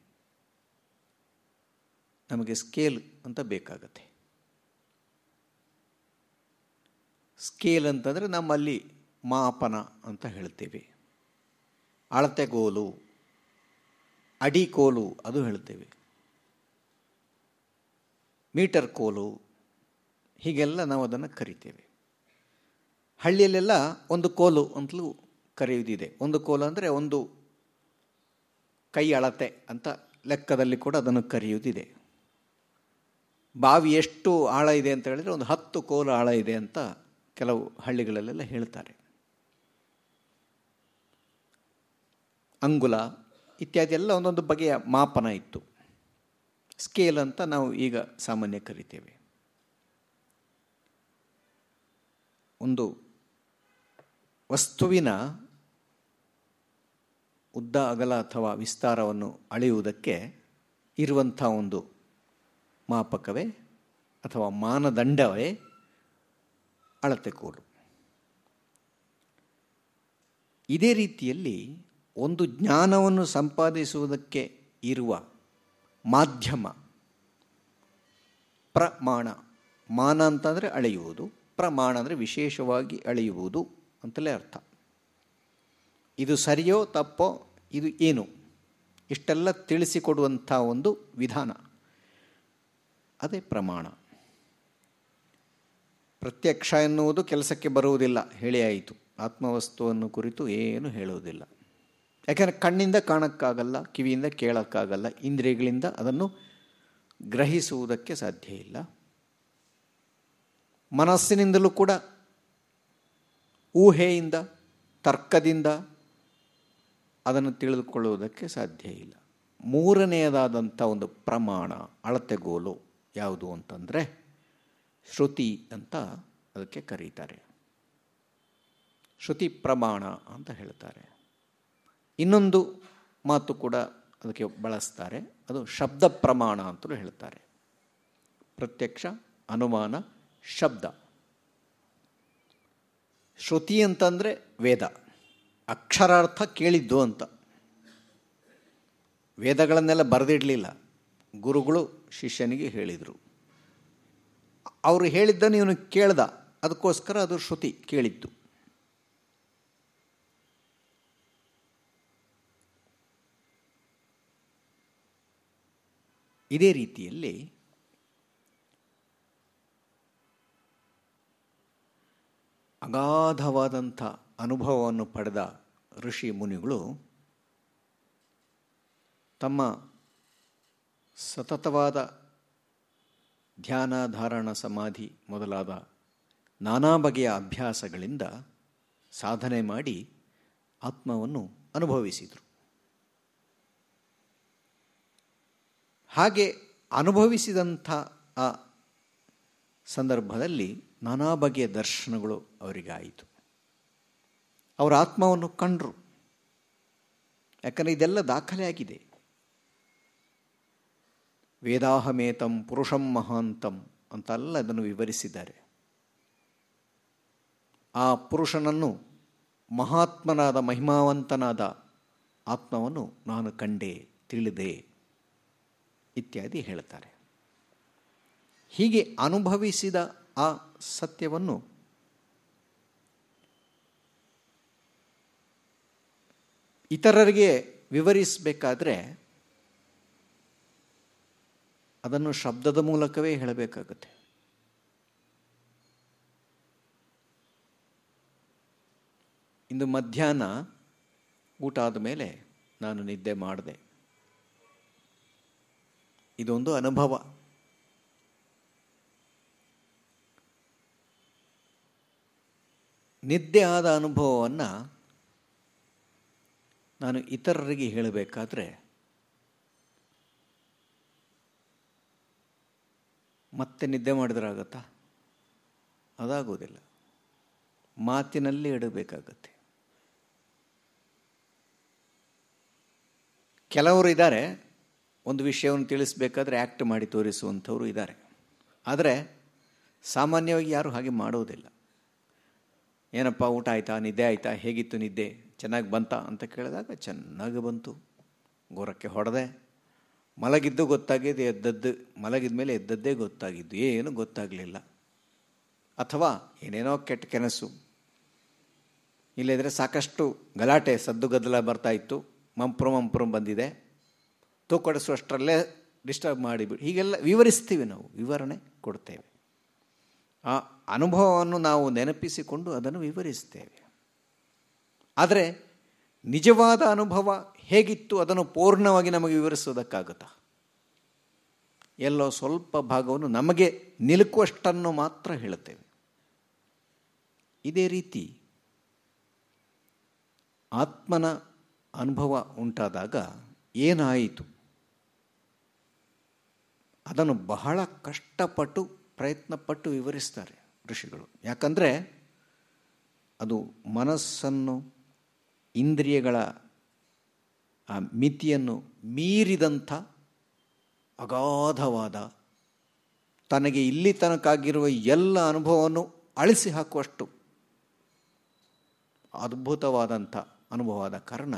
S1: ನಮಗೆ ಸ್ಕೇಲ್ ಅಂತ ಬೇಕಾಗತ್ತೆ. ಸ್ಕೇಲ್ ಅಂತಂದರೆ ನಮ್ಮಲ್ಲಿ ಮಾಪನ ಅಂತ ಹೇಳ್ತೇವೆ. ಅಳತೆಗೋಲು ಅಡಿಕೋಲು ಅದು ಹೇಳ್ತೇವೆ ಮೀಟರ್ ಕೋಲು, ಹೀಗೆಲ್ಲ ನಾವು ಅದನ್ನು ಕರಿತೇವೆ. ಹಳ್ಳಿಯಲ್ಲೆಲ್ಲ ಒಂದು ಕೋಲು ಅಂತಲೂ ಕರೆಯುವುದಿದೆ. ಒಂದು ಕೋಲು ಅಂದರೆ ಒಂದು ಕೈ ಅಳತೆ ಅಂತ ಲೆಕ್ಕದಲ್ಲಿ ಕೂಡ ಅದನ್ನು ಕರೆಯುವುದಿದೆ. ಬಾವಿ ಎಷ್ಟು ಆಳ ಇದೆ ಅಂತ ಹೇಳಿದರೆ ಒಂದು ಹತ್ತು ಕೋಲು ಆಳ ಇದೆ ಅಂತ ಕೆಲವು ಹಳ್ಳಿಗಳಲ್ಲೆಲ್ಲ ಹೇಳ್ತಾರೆ. ಅಂಗುಲ ಇತ್ಯಾದಿ ಎಲ್ಲ ಒಂದೊಂದು ಬಗೆಯ ಮಾಪನ ಇತ್ತು. ಸ್ಕೇಲ್ ಅಂತ ನಾವು ಈಗ ಸಾಮಾನ್ಯ ಕರಿತೇವೆ. ಒಂದು ವಸ್ತುವಿನ ಉದ್ದ, ಅಗಲ ಅಥವಾ ವಿಸ್ತಾರವನ್ನು ಅಳೆಯುವುದಕ್ಕೆ ಇರುವಂಥ ಒಂದು ಮಾಪಕವೇ ಅಥವಾ ಮಾನದಂಡವೇ ಅಳತೆ ಕೋಲು ಇದೇ ರೀತಿಯಲ್ಲಿ ಒಂದು ಜ್ಞಾನವನ್ನು ಸಂಪಾದಿಸುವುದಕ್ಕೆ ಇರುವ ಮಾಧ್ಯಮ, ಪ್ರಮಾಣ, ಮಾನ ಅಂತಂದರೆ ಅಳೆಯುವುದು, ಪ್ರಮಾಣ ಅಂದರೆ ವಿಶೇಷವಾಗಿ ಅಳೆಯುವುದು ಅಂತಲೇ ಅರ್ಥ. ಇದು ಸರಿಯೋ ತಪ್ಪೋ, ಇದು ಏನು? ಇಷ್ಟೆಲ್ಲ ತಿಳಿಸಿಕೊಡುವಂಥ ಒಂದು ವಿಧಾನ. ಅದೇ ಪ್ರಮಾಣ. ಪ್ರತ್ಯಕ್ಷ ಎನ್ನುವುದು ಕೆಲಸಕ್ಕೆ ಬರುವುದಿಲ್ಲ ಹೇಳಿಯಾಯಿತು ಆತ್ಮವಸ್ತುವನ್ನು ಕುರಿತು ಏನು ಹೇಳುವುದಿಲ್ಲ. ಯಾಕೆಂದರೆ ಕಣ್ಣಿಂದ ಕಾಣೋಕ್ಕಾಗಲ್ಲ, ಕಿವಿಯಿಂದ ಕೇಳೋಕ್ಕಾಗಲ್ಲ, ಇಂದ್ರಿಯಗಳಿಂದ ಅದನ್ನು ಗ್ರಹಿಸುವುದಕ್ಕೆ ಸಾಧ್ಯ ಇಲ್ಲ. ಮನಸ್ಸಿನಿಂದಲೂ ಕೂಡ, ಊಹೆಯಿಂದ, ತರ್ಕದಿಂದ ಅದನ್ನು ತಿಳಿದುಕೊಳ್ಳುವುದಕ್ಕೆ ಸಾಧ್ಯ ಇಲ್ಲ. ಮೂರನೆಯದಾದಂಥ ಒಂದು ಪ್ರಮಾಣ, ಅಳತೆಗೋಲು ಯಾವುದು ಅಂತಂದರೆ, ಶ್ರುತಿ ಅಂತ ಅದಕ್ಕೆ ಕರೀತಾರೆ. ಶ್ರುತಿ ಪ್ರಮಾಣ ಅಂತ ಹೇಳ್ತಾರೆ. ಇನ್ನೊಂದು ಮಾತು ಕೂಡ ಅದಕ್ಕೆ ಬಳಸ್ತಾರೆ. ಅದು ಶಬ್ದ ಪ್ರಮಾಣ ಅಂತಲೂ ಹೇಳ್ತಾರೆ. ಪ್ರತ್ಯಕ್ಷ, ಅನುಮಾನ, ಶಬ್ದ. ಶ್ರುತಿ ಅಂತಂದರೆ ವೇದ. ಅಕ್ಷರಾರ್ಥ ಕೇಳಿದ್ದು ಅಂತ. ವೇದಗಳನ್ನೆಲ್ಲ ಬರೆದಿಡಲಿಲ್ಲ. ಗುರುಗಳು ಶಿಷ್ಯನಿಗೆ ಹೇಳಿದರು. ಅವರು ಹೇಳಿದ್ದನ್ನು ಇವನು ಕೇಳ್ದ. ಅದಕ್ಕೋಸ್ಕರ ಅದು ಶ್ರುತಿ ಕೇಳಿದ್ದು. ಇದೇ ರೀತಿಯಲ್ಲಿ ಅಗಾಧವಾದಂಥ ಅನುಭವವನ್ನು ಪಡೆದ ಋಷಿ ಮುನಿಗಳು ತಮ್ಮ ಸತತವಾದ ಧ್ಯಾನ ಧಾರಣ ಸಮಾಧಿ ಮೊದಲಾದ ನಾನಾ ಬಗೆಯ ಅಭ್ಯಾಸಗಳಿಂದ ಸಾಧನೆ ಮಾಡಿ ಆತ್ಮವನ್ನು ಅನುಭವಿಸಿದರು. ಹಾಗೆ ಅನುಭವಿಸಿದಂಥ ಆ ಸಂದರ್ಭದಲ್ಲಿ ನಾನಾ ಬಗೆಯ ದರ್ಶನಗಳು ಅವರಿಗಾಯಿತು. ಅವರ ಆತ್ಮವನ್ನು ಕಂಡರು. ಯಾಕಂದರೆ ಇದೆಲ್ಲ ದಾಖಲೆ ಆಗಿದೆ. ವೇದಾಹಮೇತಂ ಪುರುಷಂ ಮಹಾಂತಂ ಅಂತೆಲ್ಲ ಅದನ್ನು ವಿವರಿಸಿದ್ದಾರೆ. ಆ ಪುರುಷನನ್ನು ಮಹಾತ್ಮನಾದ ಮಹಿಮಾವಂತನಾದ ಆತ್ಮವನ್ನು ನಾನು ಕಂಡೆ, ತಿಳಿದೆ. ಇತ್ಯಾದಿ ಹೇಳ್ತಾರೆ ಹೀಗೆ ಅನುಭವಿಸಿದ ಆ ಸತ್ಯವನ್ನು ಇತರರಿಗೆ ವಿವರಿಸಬೇಕಾದ್ರೆ ಅದನ್ನು ಶಬ್ದದ ಮೂಲಕವೇ ಹೇಳಬೇಕಾಗುತ್ತೆ. ಇಂದು ಮಧ್ಯಾಹ್ನ ಊಟ ಆದ ಮೇಲೆ ನಾನು ನಿದ್ದೆ ಮಾಡಿದೆ. ಇದೊಂದು ಅನುಭವ. ನಿದ್ದೆ ಆದ ಅನುಭವವನ್ನು ನಾನು ಇತರರಿಗೆ ಹೇಳಬೇಕಾದ್ರೆ, ಮತ್ತೆ ನಿದ್ದೆ ಮಾಡಿದ್ರಾಗತ್ತಾ ಅದಾಗೋದಿಲ್ಲ. ಮಾತಿನಲ್ಲಿ ಇಡಬೇಕಾಗತ್ತೆ. ಕೆಲವರು ಇದ್ದಾರೆ ಒಂದು ವಿಷಯವನ್ನು ತಿಳಿಸ್ಬೇಕಾದ್ರೆ ಆ್ಯಕ್ಟ್ ಮಾಡಿ ತೋರಿಸುವಂಥವರು ಇದ್ದಾರೆ. ಆದರೆ ಸಾಮಾನ್ಯವಾಗಿ ಯಾರು ಹಾಗೆ ಮಾಡೋದಿಲ್ಲ. ಏನಪ್ಪ, ಊಟ ಆಯಿತಾ, ನಿದ್ದೆ ಆಯಿತಾ, ಹೇಗಿತ್ತು ನಿದ್ದೆ, ಚೆನ್ನಾಗಿ ಬಂತ ಅಂತ ಕೇಳಿದಾಗ ಚೆನ್ನಾಗಿ ಬಂತು. ಗೋರಕ್ಕೆ ಹೊಡೆದೆ. ಮಲಗಿದ್ದು ಗೊತ್ತಾಗಿದ್ದು ಎದ್ದದ್ದು, ಮಲಗಿದ ಮೇಲೆ ಎದ್ದದ್ದೇ ಗೊತ್ತಾಗಿದ್ದು, ಏನು ಗೊತ್ತಾಗಲಿಲ್ಲ. ಅಥವಾ ಏನೇನೋ ಕೆಟ್ಟ ಕೆನಸು ಇಲ್ಲದ್ರೆ ಸಾಕಷ್ಟು ಗಲಾಟೆ, ಸದ್ದು ಗದ್ದಲ ಬರ್ತಾ ಇತ್ತು. ಮಂಪ್ರು ಮಂಪ್ರು ಬಂದಿದೆ. ತೂಕೊಡಿಸುವಷ್ಟರಲ್ಲೇ ಡಿಸ್ಟರ್ಬ್ ಮಾಡಿಬಿಡಿ. ಹೀಗೆಲ್ಲ ವಿವರಿಸ್ತೀವಿ ನಾವು, ವಿವರಣೆ ಕೊಡ್ತೇವೆ. ಆ ಅನುಭವವನ್ನು ನಾವು ನೆನಪಿಸಿಕೊಂಡು ಅದನ್ನು ವಿವರಿಸ್ತೇವೆ. ಆದರೆ ನಿಜವಾದ ಅನುಭವ ಹೇಗಿತ್ತು ಅದನ್ನು ಪೂರ್ಣವಾಗಿ ನಮಗೆ ವಿವರಿಸೋದಕ್ಕಾಗುತ್ತಾ? ಎಲ್ಲೋ ಸ್ವಲ್ಪ ಭಾಗವನ್ನು ನಮಗೆ ನಿಲುಕುವಷ್ಟನ್ನು ಮಾತ್ರ ಹೇಳುತ್ತೇವೆ. ಇದೇ ರೀತಿ ಆತ್ಮನ ಅನುಭವ ಉಂಟಾದಾಗ ಏನಾಯಿತು? ಅದನ್ನು ಬಹಳ ಕಷ್ಟಪಟ್ಟು, ಪ್ರಯತ್ನಪಟ್ಟು ವಿವರಿಸ್ತಾರೆ ಋಷಿಗಳು. ಯಾಕಂದರೆ ಅದು ಮನಸ್ಸನ್ನು, ಇಂದ್ರಿಯಗಳ, ಆ, ಮಿತಿಯನ್ನು ಮೀರಿದಂಥ ಅಗಾಧವಾದ, ತನಗೆ ಇಲ್ಲಿ ತನಕಾಗಿರುವ ಎಲ್ಲ ಅನುಭವವನ್ನು ಅಳಿಸಿ ಹಾಕುವಷ್ಟು ಅದ್ಭುತವಾದಂಥ ಅನುಭವವಾದ ಕಾರಣ,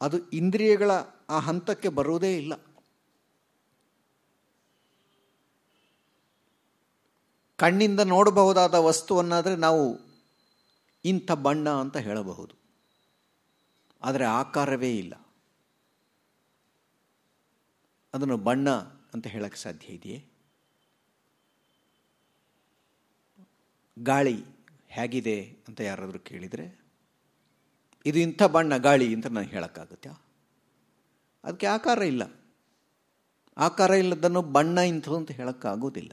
S1: ಅದು ಇಂದ್ರಿಯಗಳ ಆ ಹಂತಕ್ಕೆ ಬರುವುದೇ ಇಲ್ಲ. ಕಣ್ಣಿಂದ ನೋಡಬಹುದಾದ ವಸ್ತುವನ್ನಾದರೆ ನಾವು ಇಂಥ ಬಣ್ಣ ಅಂತ ಹೇಳಬಹುದು. ಆದರೆ ಆಕಾರವೇ ಇಲ್ಲ. ಅದನ್ನು ಬಣ್ಣ ಅಂತ ಹೇಳಕ್ಕೆ ಸಾಧ್ಯ ಇದೆಯೇ? ಗಾಳಿ ಹೇಗಿದೆ ಅಂತ ಯಾರಾದರೂ ಕೇಳಿದರೆ, ಇದು ಇಂಥ ಬಣ್ಣ ಗಾಳಿ ಅಂತ ನಾನು ಹೇಳೋಕ್ಕಾಗುತ್ತೆ? ಅದಕ್ಕೆ ಆಕಾರ ಇಲ್ಲ. ಆಕಾರ ಇಲ್ಲದನ್ನು ಬಣ್ಣ ಇಂಥದ್ದು ಅಂತ ಹೇಳೋಕ್ಕಾಗೋದಿಲ್ಲ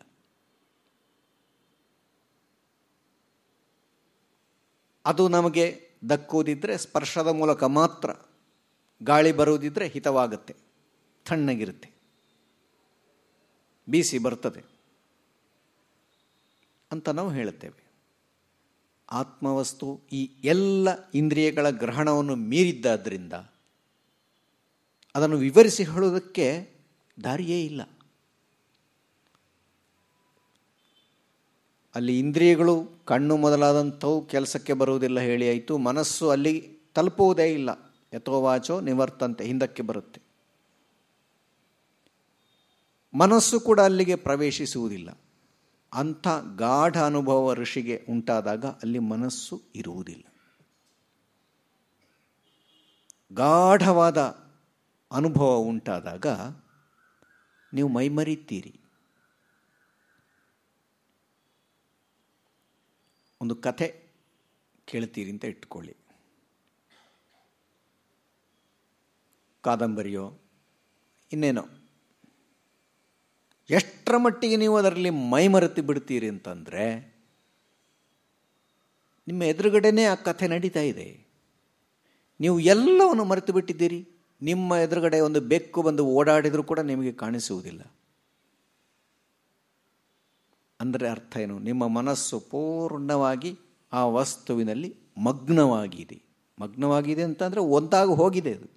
S1: ಅದು ನಮಗೆ ದಕ್ಕುವುದಿದ್ದರೆ ಸ್ಪರ್ಶದ ಮೂಲಕ ಮಾತ್ರ ಗಾಳಿ ಬರುವುದಿದ್ದರೆ ಹಿತವಾಗುತ್ತೆ, ತಣ್ಣಗಿರುತ್ತೆ, ಬೀಸಿ ಬರ್ತದೆ ಅಂತ ನಾವು ಹೇಳುತ್ತೇವೆ. ಆತ್ಮವಸ್ತು ಈ ಎಲ್ಲ ಇಂದ್ರಿಯಗಳ ಗ್ರಹಣವನ್ನು ಮೀರಿದ್ದಾದ್ರಿಂದ ಅದನ್ನು ವಿವರಿಸಿ ಹೇಳುವುದಕ್ಕೆ ದಾರಿಯೇ ಇಲ್ಲ. ಅಲ್ಲಿ ಇಂದ್ರಿಯಗಳು ಕಣ್ಣು ಮೊದಲಾದಂಥವು ಕೆಲಸಕ್ಕೆ ಬರುವುದಿಲ್ಲ ಹೇಳಿ ಆಯಿತು. ಮನಸ್ಸು ಅಲ್ಲಿ ತಲುಪುವುದೇ ಇಲ್ಲ. ಯಥೋವಾಚೋ ನಿವರ್ತಂತೆ, ಹಿಂದಕ್ಕೆ ಬರುತ್ತೆ. ಮನಸ್ಸು ಕೂಡ ಅಲ್ಲಿಗೆ ಪ್ರವೇಶಿಸುವುದಿಲ್ಲ. ಅಂಥ ಗಾಢ ಅನುಭವ ಋಷಿಗೆ ಉಂಟಾದಾಗ ಅಲ್ಲಿ ಮನಸ್ಸು ಇರುವುದಿಲ್ಲ. ಗಾಢವಾದ ಅನುಭವ ಉಂಟಾದಾಗ ನೀವು ಮೈಮರಿತೀರಿ. ಒಂದು ಕಥೆ ಕೇಳ್ತೀರಿ ಅಂತ ಇಟ್ಕೊಳ್ಳಿ. ಕಾದಂಬರಿಯೋ, ಇನ್ನೇನೋ. ಎಷ್ಟರ ಮಟ್ಟಿಗೆ ನೀವು ಅದರಲ್ಲಿ ಮೈಮರೆತು ಬಿಡ್ತೀರಿ ಅಂತಂದರೆ, ನಿಮ್ಮ ಎದುರುಗಡೆನೇ ಆ ಕಥೆ ನಡೀತಾ ಇದೆ. ನೀವು ಎಲ್ಲವನ್ನು ಮರೆತು ಬಿಟ್ಟಿದ್ದೀರಿ. ನಿಮ್ಮ ಎದುರುಗಡೆ ಒಂದು ಬೆಕ್ಕು ಬಂದು ಓಡಾಡಿದರೂ ಕೂಡ ನಿಮಗೆ ಕಾಣಿಸುವುದಿಲ್ಲ. ಅಂದರೆ ಅರ್ಥ ಏನು? ನಿಮ್ಮ ಮನಸ್ಸು ಪೂರ್ಣವಾಗಿ ಆ ವಸ್ತುವಿನಲ್ಲಿ ಮಗ್ನವಾಗಿದೆ. ಮಗ್ನವಾಗಿದೆ ಅಂತಂದರೆ ಒಂದಾಗಿ ಹೋಗಿದೆ ಅದು.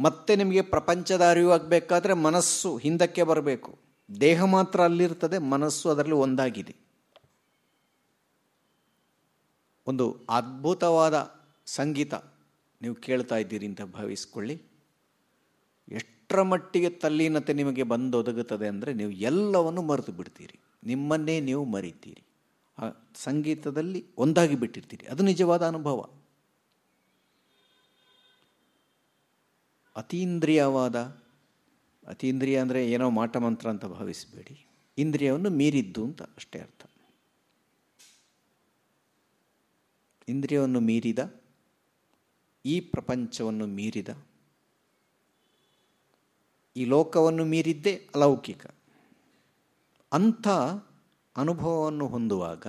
S1: ಮತ್ತೆ ನಿಮಗೆ ಪ್ರಪಂಚದ ಅರಿವು ಆಗಬೇಕಾದ್ರೆ ಮನಸ್ಸು ಹಿಂದಕ್ಕೆ ಬರಬೇಕು. ದೇಹ ಮಾತ್ರ ಅಲ್ಲಿರ್ತದೆ, ಮನಸ್ಸು ಅದರಲ್ಲಿ ಒಂದಾಗಿದೆ. ಒಂದು ಅದ್ಭುತವಾದ ಸಂಗೀತ ನೀವು ಕೇಳ್ತಾ ಇದ್ದೀರಿ ಅಂತ ಭಾವಿಸ್ಕೊಳ್ಳಿ. ಎಷ್ಟರ ಮಟ್ಟಿಗೆ ತಲ್ಲೀನತೆ ನಿಮಗೆ ಬಂದೊದಗುತ್ತದೆ ಅಂದರೆ ನೀವು ಎಲ್ಲವನ್ನು ಮರೆತು ಬಿಡ್ತೀರಿ. ನಿಮ್ಮನ್ನೇ ನೀವು ಮರಿತೀರಿ. ಆ ಸಂಗೀತದಲ್ಲಿ ಒಂದಾಗಿ ಬಿಟ್ಟಿರ್ತೀರಿ. ಅದು ನಿಜವಾದ ಅನುಭವ. ಅತೀಂದ್ರಿಯವಾದ, ಅತೀಂದ್ರಿಯ ಅಂದರೆ ಏನೋ ಮಾಟ ಮಂತ್ರ ಅಂತ ಭಾವಿಸಬೇಡಿ. ಇಂದ್ರಿಯವನ್ನು ಮೀರಿದ್ದು ಅಂತ ಅಷ್ಟೇ ಅರ್ಥ. ಇಂದ್ರಿಯವನ್ನು ಮೀರಿದ, ಈ ಪ್ರಪಂಚವನ್ನು ಮೀರಿದ ಈ ಲೋಕವನ್ನು ಮೀರಿದ್ದೇ ಅಲೌಕಿಕ. ಅಂಥ ಅನುಭವವನ್ನು ಹೊಂದುವಾಗ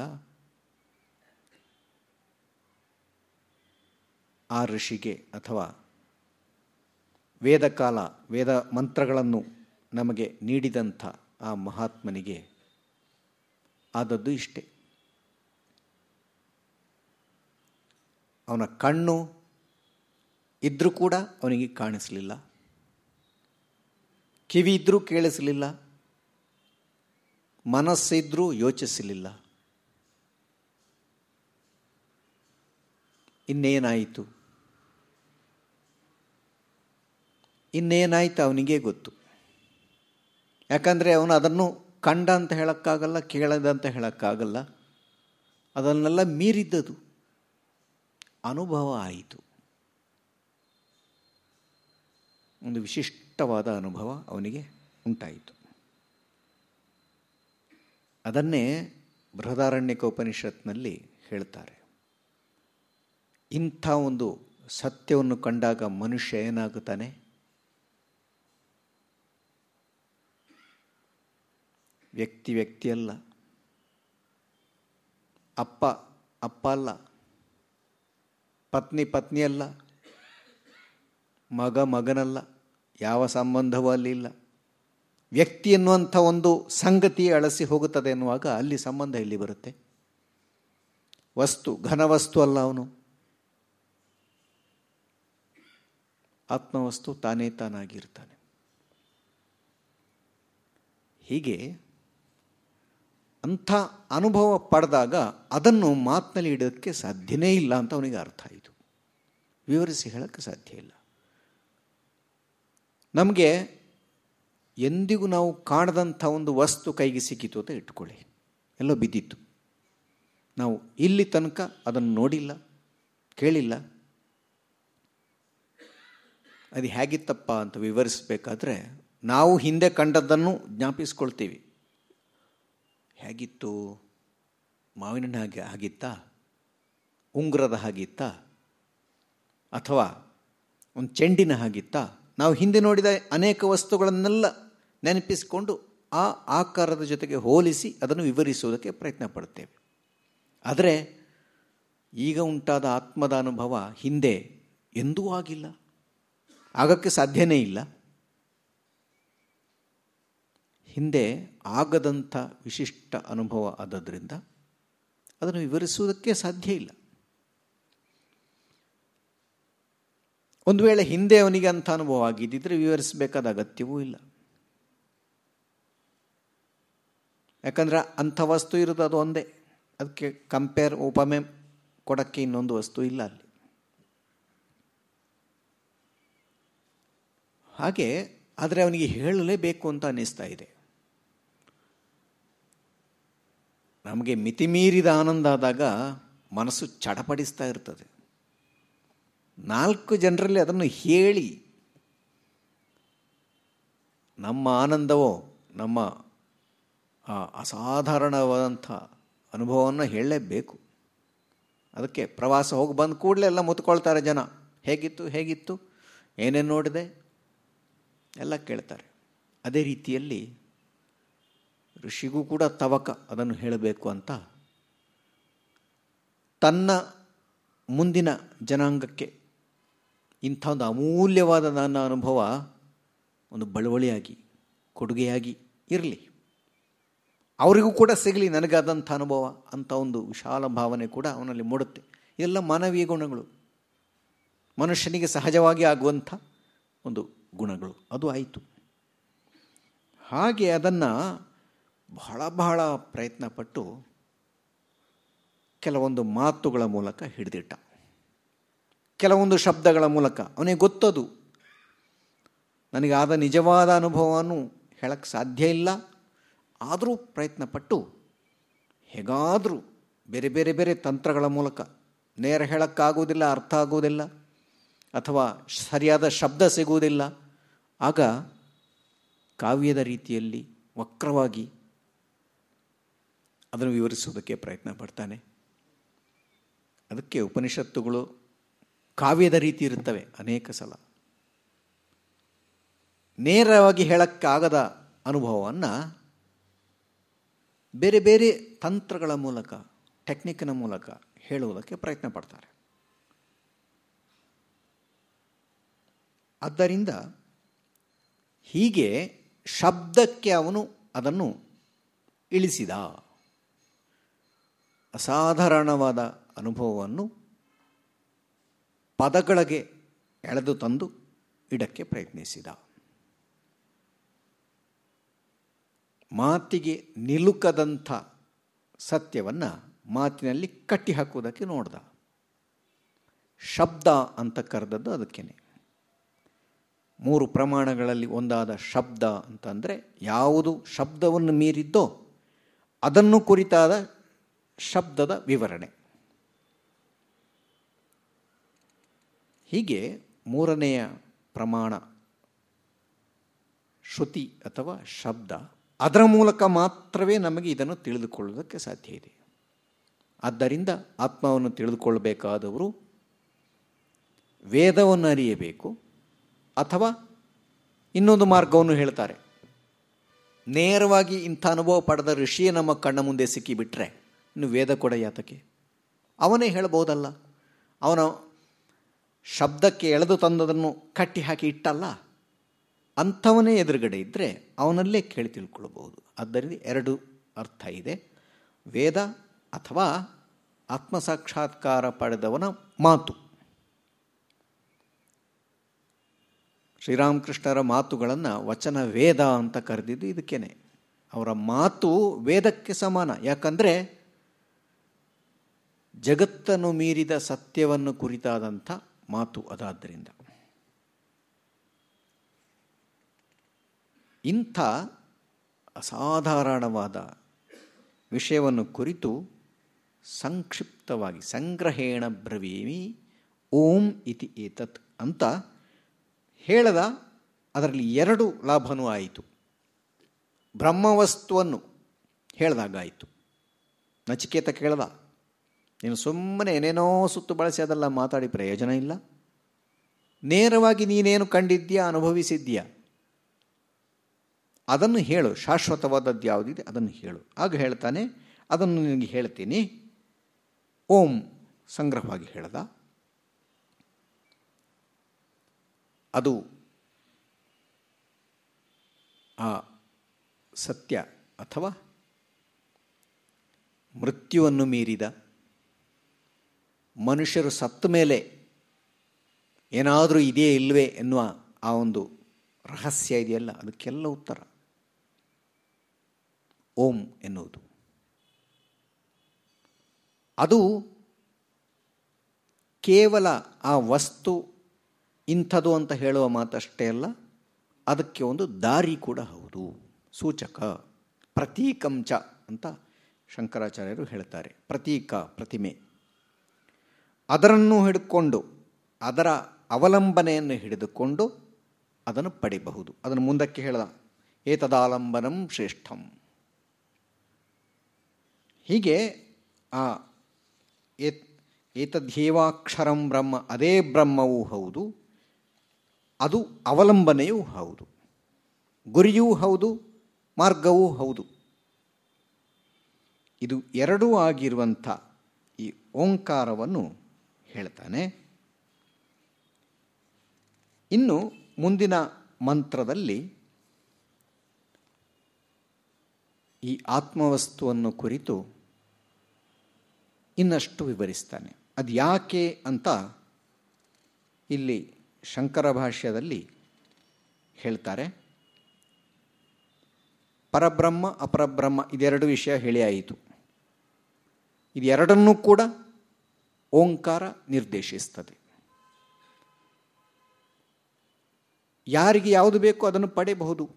S1: ಆ ಋಷಿಗೆ ಅಥವಾ ವೇದಕಾಲ, ವೇದ ಮಂತ್ರಗಳನ್ನು ನಮಗೆ ನೀಡಿದಂಥ ಆ ಮಹಾತ್ಮನಿಗೆ ಆದದ್ದು ಇಷ್ಟೇ. ಅವನ ಕಣ್ಣು ಇದ್ದರೂ ಕೂಡ ಅವನಿಗೆ ಕಾಣಿಸಲಿಲ್ಲ. ಕಿವಿ ಇದ್ದರೂ ಕೇಳಿಸಲಿಲ್ಲ, ಮನಸ್ಸಿದ್ರೂ ಯೋಚಿಸಲಿಲ್ಲ. ಇನ್ನೇನಾಯಿತು? ಇನ್ನೇನಾಯಿತು ಅವನಿಗೆ ಗೊತ್ತು. ಯಾಕಂದರೆ ಅವನು ಅದನ್ನು ಕಂಡ ಅಂತ ಹೇಳೋಕ್ಕಾಗಲ್ಲ, ಕೇಳದ ಅಂತ ಹೇಳೋಕ್ಕಾಗಲ್ಲ. ಅದನ್ನೆಲ್ಲ ಮೀರಿದ್ದದು. ಅನುಭವ ಆಯಿತು. ಒಂದು ವಿಶಿಷ್ಟವಾದ ಅನುಭವ ಅವನಿಗೆ ಉಂಟಾಯಿತು. ಅದನ್ನೇ ಬೃಹದಾರಣ್ಯಕ ಉಪನಿಷತ್ನಲ್ಲಿ ಹೇಳ್ತಾರೆ. ಇಂಥ ಒಂದು ಸತ್ಯವನ್ನು ಕಂಡಾಗ ಮನುಷ್ಯ ಏನಾಗುತ್ತಾನೆ? ವ್ಯಕ್ತಿ ವ್ಯಕ್ತಿಯಲ್ಲ ಅಪ್ಪ ಅಪ್ಪ ಅಲ್ಲ. ಪತ್ನಿ ಪತ್ನಿಯಲ್ಲ ಮಗ ಮಗನಲ್ಲ. ಯಾವ ಸಂಬಂಧವೂ ಅಲ್ಲಿ ಇಲ್ಲ. ವ್ಯಕ್ತಿ ಎನ್ನುವಂಥ ಒಂದು ಸಂಗತಿ ಅಳಸಿ ಹೋಗುತ್ತದೆ ಎನ್ನುವಾಗ ಅಲ್ಲಿ ಸಂಬಂಧ ಇಲ್ಲಿ ಬರುತ್ತೆ? ವಸ್ತು ಘನವಸ್ತು ಅಲ್ಲ ಅವನು. ಆತ್ಮವಸ್ತು ತಾನೇ ತಾನಾಗಿರ್ತಾನೆ. ಹೀಗೆ ಅಂಥ ಅನುಭವ ಪಡೆದಾಗ ಅದನ್ನು ಮಾತಿನಲ್ಲಿ ಇಡೋದಕ್ಕೆ ಸಾಧ್ಯನೇ ಇಲ್ಲ ಅಂತ ಅವನಿಗೆ ಅರ್ಥ ಆಯಿತು. ವಿವರಿಸಿ ಹೇಳೋಕ್ಕೆ ಸಾಧ್ಯ ಇಲ್ಲ. ನಮಗೆ ಎಂದಿಗೂ ನಾವು ಕಾಣದಂಥ ಒಂದು ವಸ್ತು ಕೈಗೆ ಸಿಕ್ಕಿತು ಅಂತ ಇಟ್ಕೊಳ್ಳಿ ಎಲ್ಲ ಬಿದ್ದಿತ್ತು. ನಾವು ಇಲ್ಲಿ ತನಕ ಅದನ್ನು ನೋಡಿಲ್ಲ, ಕೇಳಿಲ್ಲ. ಅದು ಹೇಗಿತ್ತಪ್ಪ ಅಂತ ವಿವರಿಸಬೇಕಾದ್ರೆ, ನಾವು ಹಿಂದೆ ಕಂಡದ್ದನ್ನು ಜ್ಞಾಪಿಸ್ಕೊಳ್ತೀವಿ. ಹೇಗಿತ್ತು? ಮಾವಿನ ಹಾಗೆ ಆಗಿತ್ತಾ? ಉಂಗುರದ ಹಾಗಿತ್ತಾ ಅಥವಾ ಒಂದು ಚೆಂಡಿನ ಹಾಗಿತ್ತಾ ನಾವು ಹಿಂದೆ ನೋಡಿದ ಅನೇಕ ವಸ್ತುಗಳನ್ನೆಲ್ಲ ನೆನಪಿಸಿಕೊಂಡು ಆ ಆಕಾರದ ಜೊತೆಗೆ ಹೋಲಿಸಿ ಅದನ್ನು ವಿವರಿಸುವುದಕ್ಕೆ ಪ್ರಯತ್ನ ಪಡುತ್ತೇವೆ. ಆದರೆ ಈಗ ಉಂಟಾದ ಆತ್ಮದ ಅನುಭವ ಹಿಂದೆ ಎಂದೂ ಆಗಿಲ್ಲ. ಆಗಕ್ಕೆ ಸಾಧ್ಯನೇ ಇಲ್ಲ. ಹಿಂದೆ ಆಗದಂಥ ವಿಶಿಷ್ಟ ಅನುಭವ ಆದ್ದರಿಂದ ಅದನ್ನು ವಿವರಿಸುವುದಕ್ಕೆ ಸಾಧ್ಯ ಇಲ್ಲ. ಒಂದು ವೇಳೆ ಹಿಂದೆ ಅವನಿಗೆ ಅಂಥ ಅನುಭವ ಆಗಿದ್ದಿದ್ರೆ ವಿವರಿಸಬೇಕಾದ ಅಗತ್ಯವೂ ಇಲ್ಲ. ಯಾಕಂದ್ರೆ ಅಂಥ ವಸ್ತು ಇರೋದು ಅದು ಒಂದೇ. ಅದಕ್ಕೆ ಕಂಪೇರ್ ಉಪಮೆ ಕೊಡೋಕ್ಕೆ ಇನ್ನೊಂದು ವಸ್ತು ಇಲ್ಲ ಅಲ್ಲಿ. ಹಾಗೆ ಆದರೆ ಅವನಿಗೆ ಹೇಳಲೇಬೇಕು ಅಂತ ಅನ್ನಿಸ್ತಾ ಇದೆ. ನಮಗೆ ಮಿತಿಮೀರಿದ ಆನಂದ ಆದಾಗ ಮನಸ್ಸು ಚಡಪಡಿಸ್ತಾ ಇರ್ತದೆ. ನಾಲ್ಕು ಜನರಲ್ಲಿ ಅದನ್ನು ಹೇಳಿ ನಮ್ಮ ಆನಂದವೋ, ನಮ್ಮ ಅಸಾಧಾರಣವಾದಂಥ ಅನುಭವವನ್ನು ಹೇಳಲೇಬೇಕು. ಅದಕ್ಕೆ ಪ್ರವಾಸ ಹೋಗಿ ಬಂದ ಕೂಡಲೇ ಎಲ್ಲ ಮುತ್ಕೊಳ್ತಾರೆ ಜನ. ಹೇಗಿತ್ತು ಹೇಗಿತ್ತು, ಏನೇನು ನೋಡಿದೆ, ಎಲ್ಲ ಕೇಳ್ತಾರೆ. ಅದೇ ರೀತಿಯಲ್ಲಿ ಋಷಿಗೂ ಕೂಡ ತವಕ ಅದನ್ನು ಹೇಳಬೇಕು ಅಂತ ತನ್ನ ಮುಂದಿನ ಜನಾಂಗಕ್ಕೆ ಇಂಥ ಒಂದು ಅಮೂಲ್ಯವಾದ ನನ್ನ ಅನುಭವ ಒಂದು ಬಳುವಳಿಯಾಗಿ, ಕೊಡುಗೆಯಾಗಿ ಇರಲಿ. ಅವರಿಗೂ ಕೂಡ ಸಿಗಲಿ ನನಗಾದಂಥ ಅನುಭವ ಅಂತ ಒಂದು ವಿಶಾಲ ಭಾವನೆ ಕೂಡ ಅವನಲ್ಲಿ ಮೂಡುತ್ತೆ. ಇದೆಲ್ಲ ಮಾನವೀಯ ಗುಣಗಳು. ಮನುಷ್ಯನಿಗೆ ಸಹಜವಾಗಿ ಆಗುವಂಥ ಒಂದು ಗುಣಗಳು. ಅದು ಆಯಿತು. ಹಾಗೆ ಅದನ್ನು ಬಹಳ ಬಹಳ ಪ್ರಯತ್ನಪಟ್ಟು ಕೆಲವೊಂದು ಮಾತುಗಳ ಮೂಲಕ ಹಿಡಿದಿಟ್ಟ. ಕೆಲವೊಂದು ಶಬ್ದಗಳ ಮೂಲಕ. ಅವನಿಗೆ ಗೊತ್ತದು. ನನಗಾದ ನಿಜವಾದ ಅನುಭವವನ್ನು ಹೇಳಕ್ಕೆ ಸಾಧ್ಯ ಇಲ್ಲ. ಆದರೂ ಪ್ರಯತ್ನಪಟ್ಟು ಹೇಗಾದರೂ ಬೇರೆ ಬೇರೆ ಬೇರೆ ತಂತ್ರಗಳ ಮೂಲಕ. ನೇರ ಹೇಳೋಕ್ಕಾಗುವುದಿಲ್ಲ, ಅರ್ಥ ಆಗುವುದಿಲ್ಲ, ಅಥವಾ ಸರಿಯಾದ ಶಬ್ದ ಸಿಗುವುದಿಲ್ಲ. ಆಗ ಕಾವ್ಯದ ರೀತಿಯಲ್ಲಿ ವಕ್ರವಾಗಿ ಅದನ್ನು ವಿವರಿಸುವುದಕ್ಕೆ ಪ್ರಯತ್ನ ಪಡ್ತಾನೆ. ಅದಕ್ಕೆ ಉಪನಿಷತ್ತುಗಳು ಕಾವ್ಯದ ರೀತಿ ಇರುತ್ತವೆ ಅನೇಕ ಸಲ. ನೇರವಾಗಿ ಹೇಳಕ್ಕಾಗದ ಅನುಭವವನ್ನು ಬೇರೆ ಬೇರೆ ತಂತ್ರಗಳ ಮೂಲಕ ಟೆಕ್ನಿಕ್ನ ಮೂಲಕ ಹೇಳುವುದಕ್ಕೆ ಪ್ರಯತ್ನ ಪಡ್ತಾರೆ. ಆದ್ದರಿಂದ ಹೀಗೆ ಶಬ್ದಕ್ಕೆ ಅವನು ಅದನ್ನು ಇಳಿಸಿದ. ಅಸಾಧಾರಣವಾದ ಅನುಭವವನ್ನು ಪದಗಳಿಗೆ ಎಳೆದು ತಂದು ಇಡಕ್ಕೆ ಪ್ರಯತ್ನಿಸಿದ. ಮಾತಿಗೆ ನಿಲುಕದಂಥ ಸತ್ಯವನ್ನು ಮಾತಿನಲ್ಲಿ ಕಟ್ಟಿ ಹಾಕುವುದಕ್ಕೆ ನೋಡ್ದ. ಶಬ್ದ ಅಂತ ಕರೆದದ್ದು ಅದಕ್ಕೇನೆ. ಮೂರು ಪ್ರಮಾಣಗಳಲ್ಲಿ ಒಂದಾದ ಶಬ್ದ ಅಂತಂದರೆ ಯಾವುದು ಶಬ್ದವನ್ನು ಮೀರಿದ್ದೋ ಅದನ್ನು ಕುರಿತಾದ ಶಬ್ದದ ವಿವರಣೆ. ಹೀಗೆ ಮೂರನೆಯ ಪ್ರಮಾಣ, ಶ್ರುತಿ ಅಥವಾ ಶಬ್ದ, ಅದರ ಮೂಲಕ ಮಾತ್ರವೇ ನಮಗೆ ಇದನ್ನು ತಿಳಿದುಕೊಳ್ಳುವುದಕ್ಕೆ ಸಾಧ್ಯ ಇದೆ. ಆದ್ದರಿಂದ ಆತ್ಮವನ್ನು ತಿಳಿದುಕೊಳ್ಳಬೇಕಾದವರು ವೇದವನ್ನು ಅರಿಯಬೇಕು ಅಥವಾ ಇನ್ನೊಂದು ಮಾರ್ಗವನ್ನು ಹೇಳ್ತಾರೆ. ನೇರವಾಗಿ ಇಂಥ ಅನುಭವ ಪಡೆದ ಋಷಿಯೇ ನಮ್ಮ ಕಣ್ಣ ಮುಂದೆ ಸಿಕ್ಕಿಬಿಟ್ರೆ, ಇನ್ನು ವೇದ ಕೊಡ ಯಾತಕ್ಕೆ ಅವನೇ ಹೇಳ್ಬೋದಲ್ಲ ಅವನ ಶಬ್ದಕ್ಕೆ ಎಳೆದು ತಂದದನ್ನು ಕಟ್ಟಿ ಹಾಕಿ ಇಟ್ಟಲ್ಲ. ಅಂಥವನೇ ಎದುರುಗಡೆ ಇದ್ದರೆ ಅವನಲ್ಲೇ ಕೇಳಿ ತಿಳ್ಕೊಳ್ಬೋದು ಆದ್ದರಿಂದ ಎರಡು ಅರ್ಥ ಇದೆ. ವೇದ ಅಥವಾ ಆತ್ಮಸಾಕ್ಷಾತ್ಕಾರ ಪಡೆದವನ ಮಾತು. ಶ್ರೀರಾಮಕೃಷ್ಣರ ಮಾತುಗಳನ್ನು ವಚನ ವೇದ ಅಂತ ಕರೆದಿದ್ದು ಇದಕ್ಕೇನೆ. ಅವರ ಮಾತು ವೇದಕ್ಕೆ ಸಮಾನ. ಯಾಕಂದರೆ ಜಗತ್ತನ್ನು ಮೀರಿದ ಸತ್ಯವನ್ನು ಕುರಿತಾದಂಥ ಮಾತು ಅದಾದ್ದರಿಂದ. ಇಂಥ ಅಸಾಧಾರಣವಾದ ವಿಷಯವನ್ನು ಕುರಿತು ಸಂಕ್ಷಿಪ್ತವಾಗಿ ಸಂಗ್ರಹೇಣ ಬ್ರವೀಮಿ ಓಂ ಇತಿ ಏತತ್ ಅಂತ ಹೇಳದ ಅದರಲ್ಲಿ ಎರಡು ಲಾಭನೂ ಆಯಿತು. ಬ್ರಹ್ಮವಸ್ತುವನ್ನು ಹೇಳ್ದಾಗಾಯಿತು. ನಚಿಕೇತ ಕೇಳ್ದ ನೀನು ಸುಮ್ಮನೆ ಏನೇನೋ ಸುತ್ತು ಬಳಸಿ ಅದೆಲ್ಲ ಮಾತಾಡಿ ಪ್ರಯೋಜನ ಇಲ್ಲ. ನೇರವಾಗಿ ನೀನೇನು ಕಂಡಿದ್ಯಾ, ಅನುಭವಿಸಿದ್ಯಾ? ಅದನ್ನು ಹೇಳು. ಶಾಶ್ವತವಾದದ್ದು ಯಾವುದಿದೆ ಅದನ್ನು ಹೇಳು. ಆಗ ಹೇಳ್ತಾನೆ, ಅದನ್ನು ನಿನಗೆ ಹೇಳ್ತೀನಿ. ಓಂ ಸಂಗ್ರಹವಾಗಿ ಹೇಳ್ದ. ಅದು ಆ ಸತ್ಯ ಅಥವಾ ಮೃತ್ಯುವನ್ನು ಮೀರಿದ. ಮನುಷ್ಯರು ಸತ್ತ ಮೇಲೆ ಏನಾದರೂ ಇದೆಯೇ ಇಲ್ಲವೇ ಎನ್ನುವ ಆ ಒಂದು ರಹಸ್ಯ ಇದೆಯಲ್ಲ, ಅದಕ್ಕೆಲ್ಲ ಉತ್ತರ. ಓಂ ಎನ್ನುವುದು. ಅದು ಕೇವಲ ಆ ವಸ್ತು ಇಂಥದು ಅಂತ ಹೇಳುವ ಮಾತಷ್ಟೇ ಅಲ್ಲ, ಅದಕ್ಕೆ ಒಂದು ದಾರಿ ಕೂಡ ಹೌದು. ಸೂಚಕ ಪ್ರತೀಕಂಚ ಅಂತ ಶಂಕರಾಚಾರ್ಯರು ಹೇಳ್ತಾರೆ. ಪ್ರತೀಕ ಪ್ರತಿಮೆ. ಅದರನ್ನು ಹಿಡ್ಕೊಂಡು, ಅದರ ಅವಲಂಬನೆಯನ್ನು ಹಿಡಿದುಕೊಂಡು ಅದನ್ನು ಪಡಿಬಹುದು. ಅದನ್ನು ಮುಂದಕ್ಕೆ ಹೇಳಿದ, ಏತದಾಲಂಬನಂ ಶ್ರೇಷ್ಠಂ. ಹೀಗೆ ಆ ಏತ್, ಏತದ್ಯೇವಾಕ್ಷರಂ ಬ್ರಹ್ಮ, ಅದೇ ಬ್ರಹ್ಮವೂ ಹೌದು, ಅದು ಅವಲಂಬನೆಯೂ ಹೌದು, ಗುರಿಯೂ ಹೌದು, ಮಾರ್ಗವೂ ಹೌದು. ಇದು ಎರಡೂ ಆಗಿರುವಂಥ ಈ ಓಂಕಾರವನ್ನು ಹೇಳ್ತಾನೆ. ಇನ್ನು ಮುಂದಿನ ಮಂತ್ರದಲ್ಲಿ ಈ ಆತ್ಮವಸ್ತುವನ್ನು ಕುರಿತು ಇನ್ನಷ್ಟು ವಿವರಿಸ್ತಾನೆ. ಅದು ಯಾಕೆ ಅಂತ ಇಲ್ಲಿ ಶಂಕರ ಭಾಷ್ಯದಲ್ಲಿ ಹೇಳ್ತಾರೆ. ಪರಬ್ರಹ್ಮ, ಅಪರಬ್ರಹ್ಮ ಇದೆರಡು ವಿಷಯ ಹೇಳಿ ಆಯಿತು. ಇದೆರಡನ್ನೂ ಕೂಡ ಓಂಕಾರ ನಿರ್ದೇಶಿಸ್ತದೆ. ಯಾರಿಗೆ ಯಾವುದು ಬೇಕೋ ಅದನ್ನು ಪಡೆಯಬಹುದು.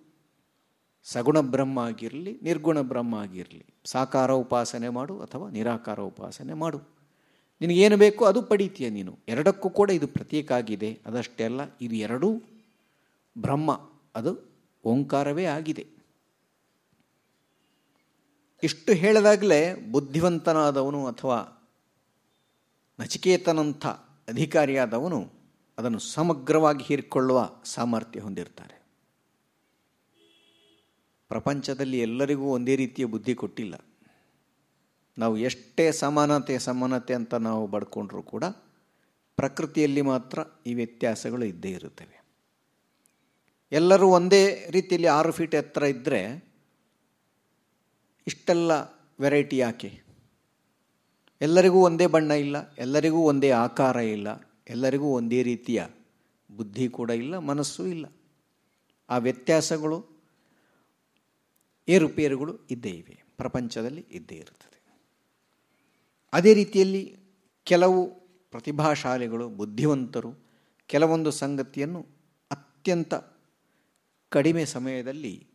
S1: ಸಗುಣ ಬ್ರಹ್ಮ ಆಗಿರಲಿ, ನಿರ್ಗುಣ ಬ್ರಹ್ಮ ಆಗಿರಲಿ. ಸಾಕಾರ ಉಪಾಸನೆ ಮಾಡು ಅಥವಾ ನಿರಾಕಾರ ಉಪಾಸನೆ ಮಾಡು. ನಿನಗೇನು ಬೇಕೋ ಅದು ಪಡೀತೀಯ ನೀನು. ಎರಡಕ್ಕೂ ಕೂಡ ಇದು ಪ್ರತ್ಯೇಕ ಆಗಿದೆ. ಅದಷ್ಟೇ ಅಲ್ಲ, ಇದು ಎರಡೂ ಬ್ರಹ್ಮ, ಅದು ಓಂಕಾರವೇ ಆಗಿದೆ. ಇಷ್ಟು ಹೇಳಿದಾಗಲೇ ಬುದ್ಧಿವಂತನಾದವನು ಅಥವಾ ನಚಿಕೇತನಂಥ ಅಧಿಕಾರಿಯಾದವನು ಅದನ್ನು ಸಮಗ್ರವಾಗಿ ಹೀರಿಕೊಳ್ಳುವ ಸಾಮರ್ಥ್ಯ ಹೊಂದಿರ್ತಾರೆ. ಪ್ರಪಂಚದಲ್ಲಿ ಎಲ್ಲರಿಗೂ ಒಂದೇ ರೀತಿಯ ಬುದ್ಧಿ ಕೊಟ್ಟಿಲ್ಲ. ನಾವು ಎಷ್ಟೇ ಸಮಾನತೆ ಸಮಾನತೆ ಅಂತ ನಾವು ಬಡ್ಕೊಂಡ್ರೂ ಕೂಡ ಪ್ರಕೃತಿಯಲ್ಲಿ ಮಾತ್ರ ಈ ವ್ಯತ್ಯಾಸಗಳು ಇದ್ದೇ ಇರುತ್ತವೆ. ಎಲ್ಲರೂ ಒಂದೇ ರೀತಿಯಲ್ಲಿ ಆರು ಫೀಟ್ ಎತ್ತರ ಇದ್ದರೆ ಇಷ್ಟೆಲ್ಲ ವೆರೈಟಿ ಯಾಕೆ? ಎಲ್ಲರಿಗೂ ಒಂದೇ ಬಣ್ಣ ಇಲ್ಲ, ಎಲ್ಲರಿಗೂ ಒಂದೇ ಆಕಾರ ಇಲ್ಲ, ಎಲ್ಲರಿಗೂ ಒಂದೇ ರೀತಿಯ ಬುದ್ಧಿ ಕೂಡ ಇಲ್ಲ, ಮನಸ್ಸು ಇಲ್ಲ. ಆ ವ್ಯತ್ಯಾಸಗಳು, ಏರುಪೇರುಗಳು ಇದ್ದೇ ಇವೆ, ಪ್ರಪಂಚದಲ್ಲಿ ಇದ್ದೇ ಇರುತ್ತದೆ. ಅದೇ ರೀತಿಯಲ್ಲಿ ಕೆಲವು ಪ್ರತಿಭಾಶಾಲಿಗಳು, ಬುದ್ಧಿವಂತರು ಕೆಲವೊಂದು ಸಂಗತಿಯನ್ನು ಅತ್ಯಂತ ಕಡಿಮೆ ಸಮಯದಲ್ಲಿ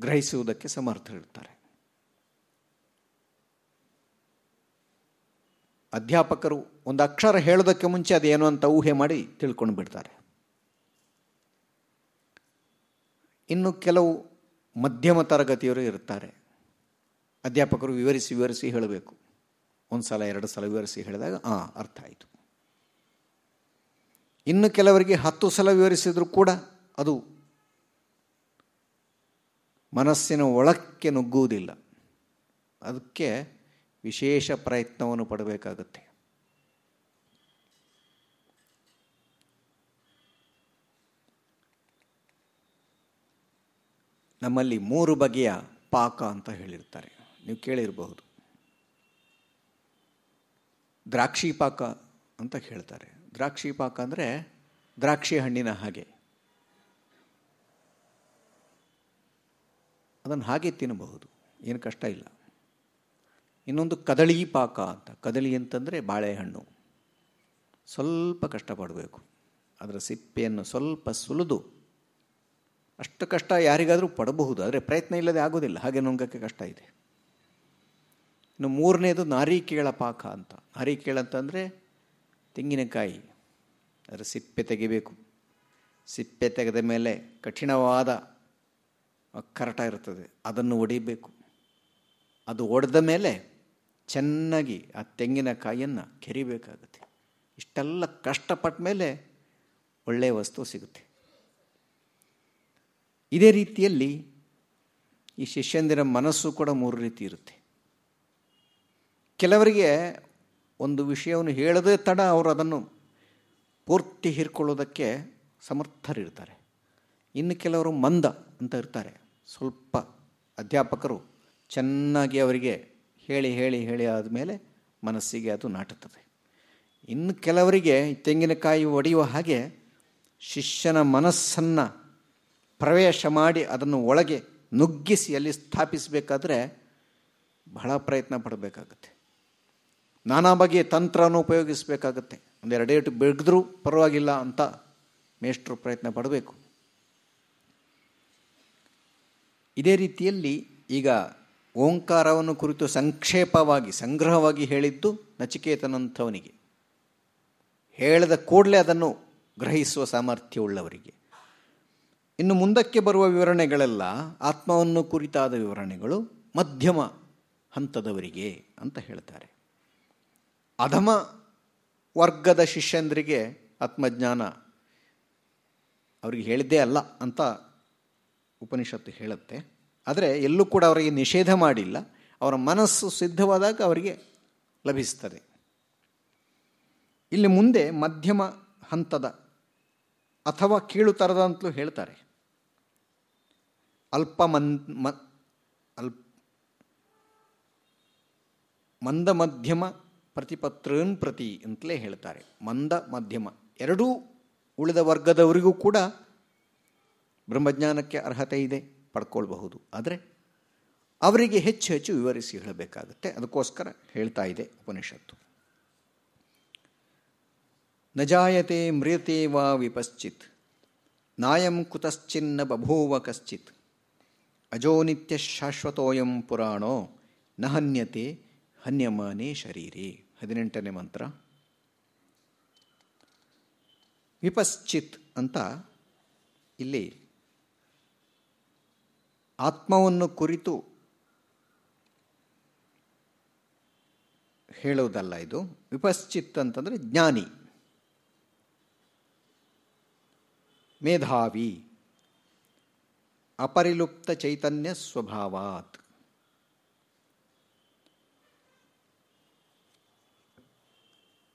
S1: ಗ್ರಹಿಸುವುದಕ್ಕೆ ಸಮರ್ಥರಿರ್ತಾರೆ ಅಧ್ಯಾಪಕರು ಒಂದು ಅಕ್ಷರ ಹೇಳೋದಕ್ಕೆ ಮುಂಚೆ ಅದೇನು ಅಂತ ಊಹೆ ಮಾಡಿ ತಿಳ್ಕೊಂಡು ಬಿಡ್ತಾರೆ. ಇನ್ನು ಕೆಲವು ಮಧ್ಯಮ ತರಗತಿಯವರು ಇರ್ತಾರೆ ಅಧ್ಯಾಪಕರು ವಿವರಿಸಿ ವಿವರಿಸಿ ಹೇಳಬೇಕು. ಒಂದು ಸಲ, ಎರಡು ಸಲ ವಿವರಿಸಿ ಹೇಳಿದಾಗ ಹಾಂ ಅರ್ಥ ಆಯಿತು. ಇನ್ನು ಕೆಲವರಿಗೆ ಹತ್ತು ಸಲ ವಿವರಿಸಿದರೂ ಕೂಡ ಅದು ಮನಸ್ಸಿನ ಒಳಕ್ಕೆ ನುಗ್ಗುವುದಿಲ್ಲ. ಅದಕ್ಕೆ ವಿಶೇಷ ಪ್ರಯತ್ನವನ್ನು ಪಡಬೇಕಾಗುತ್ತೆ. ನಮ್ಮಲ್ಲಿ ಮೂರು ಬಗೆಯ ಪಾಕ ಅಂತ ಹೇಳಿರ್ತಾರೆ. ನೀವು ಕೇಳಿರಬಹುದು. ದ್ರಾಕ್ಷಿ ಪಾಕ ಅಂತ ಹೇಳ್ತಾರೆ. ದ್ರಾಕ್ಷಿ ಪಾಕ ಅಂದರೆ ದ್ರಾಕ್ಷಿ ಹಣ್ಣಿನ ಹಾಗೆ. ಅದನ್ನು ಹಾಗೆ ತಿನ್ನಬಹುದು. ಏನು ಕಷ್ಟ ಇಲ್ಲ. ಇನ್ನೊಂದು ಕದಳಿ ಪಾಕ ಅಂತ. ಕದಳಿ ಅಂತಂದರೆ ಬಾಳೆಹಣ್ಣು. ಸ್ವಲ್ಪ ಕಷ್ಟಪಡಬೇಕು. ಅದರ ಸಿಪ್ಪೆಯನ್ನು ಸ್ವಲ್ಪ ಸುಲಿದು, ಅಷ್ಟು ಕಷ್ಟ ಯಾರಿಗಾದರೂ ಪಡಬಹುದು, ಆದರೆ ಪ್ರಯತ್ನ ಇಲ್ಲದೆ ಆಗೋದಿಲ್ಲ. ಹಾಗೆ ನುಂಗಕ್ಕೆ ಕಷ್ಟ ಇದೆ. ಇನ್ನು ಮೂರನೇದು ನಾರಿಕೇಳ ಪಾಕ ಅಂತ. ನಾರಿಕೇಳ ಅಂತಂದರೆ ತೆಂಗಿನಕಾಯಿ. ಅದರ ಸಿಪ್ಪೆ ತೆಗಿಬೇಕು. ಸಿಪ್ಪೆ ತೆಗೆದ ಮೇಲೆ ಕಠಿಣವಾದ ಕರಟ ಇರ್ತದೆ. ಅದನ್ನು ಒಡಿಬೇಕು ಅದು ಒಡೆದ ಮೇಲೆ ಚೆನ್ನಾಗಿ ಆ ತೆಂಗಿನಕಾಯಿಯನ್ನು ಕೆರಿಬೇಕಾಗುತ್ತೆ. ಇಷ್ಟೆಲ್ಲ ಕಷ್ಟಪಟ್ಟ ಮೇಲೆ ಒಳ್ಳೆಯ ವಸ್ತು ಸಿಗುತ್ತೆ. ಇದೇ ರೀತಿಯಲ್ಲಿ ಈ ಶಿಷ್ಯಂದಿರ ಮನಸ್ಸು ಕೂಡ ಮೂರು ರೀತಿ ಇರುತ್ತೆ. ಕೆಲವರಿಗೆ ಒಂದು ವಿಷಯವನ್ನು ಹೇಳದೇ ತಡ ಅವರು ಅದನ್ನು ಪೂರ್ತಿ ಹೀರ್ಕೊಳ್ಳೋದಕ್ಕೆ ಸಮರ್ಥರಿರ್ತಾರೆ. ಇನ್ನು ಕೆಲವರು ಮಂದ ಅಂತ ಇರ್ತಾರೆ. ಸ್ವಲ್ಪ ಅಧ್ಯಾಪಕರು ಚೆನ್ನಾಗಿ ಅವರಿಗೆ ಹೇಳಿ ಹೇಳಿ ಹೇಳಿ ಆದಮೇಲೆ ಮನಸ್ಸಿಗೆ ಅದು ನಾಟುತ್ತದೆ. ಇನ್ನು ಕೆಲವರಿಗೆ ತೆಂಗಿನಕಾಯಿ ಒಡೆಯುವ ಹಾಗೆ ಶಿಷ್ಯನ ಮನಸ್ಸನ್ನು ಪ್ರವೇಶ ಮಾಡಿ ಅದನ್ನು ಒಳಗೆ ನುಗ್ಗಿಸಿ ಅಲ್ಲಿ ಸ್ಥಾಪಿಸಬೇಕಾದ್ರೆ ಬಹಳ ಪ್ರಯತ್ನ ಪಡಬೇಕಾಗತ್ತೆ. ನಾನಾ ಬಗೆಯ ತಂತ್ರವನ್ನು ಉಪಯೋಗಿಸಬೇಕಾಗತ್ತೆ. ಒಂದೆರಡೇಟು ಬಿಡಿದ್ರೂ ಪರವಾಗಿಲ್ಲ ಅಂತ ಮೇಷ್ಟ್ರು ಪ್ರಯತ್ನ ಪಡಬೇಕು. ಇದೇ ರೀತಿಯಲ್ಲಿ ಈಗ ಓಂಕಾರವನ್ನು ಕುರಿತು ಸಂಕ್ಷೇಪವಾಗಿ, ಸಂಗ್ರಹವಾಗಿ ಹೇಳಿದ್ದು ನಚಿಕೇತನಂಥವನಿಗೆ. ಹೇಳಿದ ಕೂಡಲೇ ಅದನ್ನು ಗ್ರಹಿಸುವ ಸಾಮರ್ಥ್ಯವುಳ್ಳವರಿಗೆ. ಇನ್ನು ಮುಂದಕ್ಕೆ ಬರುವ ವಿವರಣೆಗಳೆಲ್ಲ ಆತ್ಮವನ್ನು ಕುರಿತಾದ ವಿವರಣೆಗಳು, ಮಧ್ಯಮ ಹಂತದವರಿಗೆ ಅಂತ ಹೇಳ್ತಾರೆ. ಅಧಮ ವರ್ಗದ ಶಿಷ್ಯಂದರಿಗೆ ಆತ್ಮಜ್ಞಾನ ಅವರಿಗೆ ಹೇಳಿದ್ದೇ ಅಲ್ಲ ಅಂತ ಉಪನಿಷತ್ತು ಹೇಳುತ್ತೆ. ಆದರೆ ಎಲ್ಲೂ ಕೂಡ ಅವರಿಗೆ ನಿಷೇಧ ಮಾಡಿಲ್ಲ. ಅವರ ಮನಸ್ಸು ಸಿದ್ಧವಾದಾಗ ಅವರಿಗೆ ಲಭಿಸ್ತದೆ. ಇಲ್ಲಿ ಮುಂದೆ ಮಧ್ಯಮ ಹಂತದ ಅಥವಾ ಕೀಳು ಅಂತಲೂ ಹೇಳ್ತಾರೆ. ಅಲ್ಪ ಮನ್, ಮ ಅಲ್ಪ ಮಂದ ಮಧ್ಯಮ ಪ್ರತಿಪತ್ರನ್ ಪ್ರತಿ ಅಂತಲೇ ಹೇಳ್ತಾರೆ. ಮಂದ ಮಧ್ಯಮ ಎರಡೂ ಉಳಿದ ವರ್ಗದವರಿಗೂ ಕೂಡ ಬ್ರಹ್ಮಜ್ಞಾನಕ್ಕೆ ಅರ್ಹತೆ ಇದೆ. ಪಡ್ಕೊಳ್ಬಹುದು. ಆದರೆ ಅವರಿಗೆ ಹೆಚ್ಚು ಹೆಚ್ಚು ವಿವರಿಸಿ ಹೇಳಬೇಕಾಗುತ್ತೆ. ಅದಕ್ಕೋಸ್ಕರ ಹೇಳ್ತಾ ಇದೆ ಉಪನಿಷತ್ತು. ನಜಾಯತೆ ಮ್ರಿಯತೆ ವಾ ವಿಪಶ್ಚಿತ್. ನಾಯಂ ಕುತಶ್ಚಿನ್ನ ಬಭೂವ ಕಶ್ಚಿತ್. ಅಜೋ ನಿತ್ಯ ಶಾಶ್ವತೋಯಂ ಪುರಾಣೋ ನ ಹನ್ಯತೆ ಹನ್ಯಮಾನೇ ಶರೀರೇ. ಹದಿನೆಂಟನೇ ಮಂತ್ರ. ವಿಪಶ್ಚಿತ್ ಅಂತ ಇಲ್ಲಿ ಆತ್ಮವನ್ನು ಕುರಿತು ಹೇಳುವುದಲ್ಲ ಇದು. ವಿಪಶ್ಚಿತ್ ಅಂತಂದರೆ ಜ್ಞಾನಿ. ಮೇಧಾವಿ. ಅಪರಿಲುಪ್ತ ಚೈತನ್ಯ ಸ್ವಭಾವಾತ್.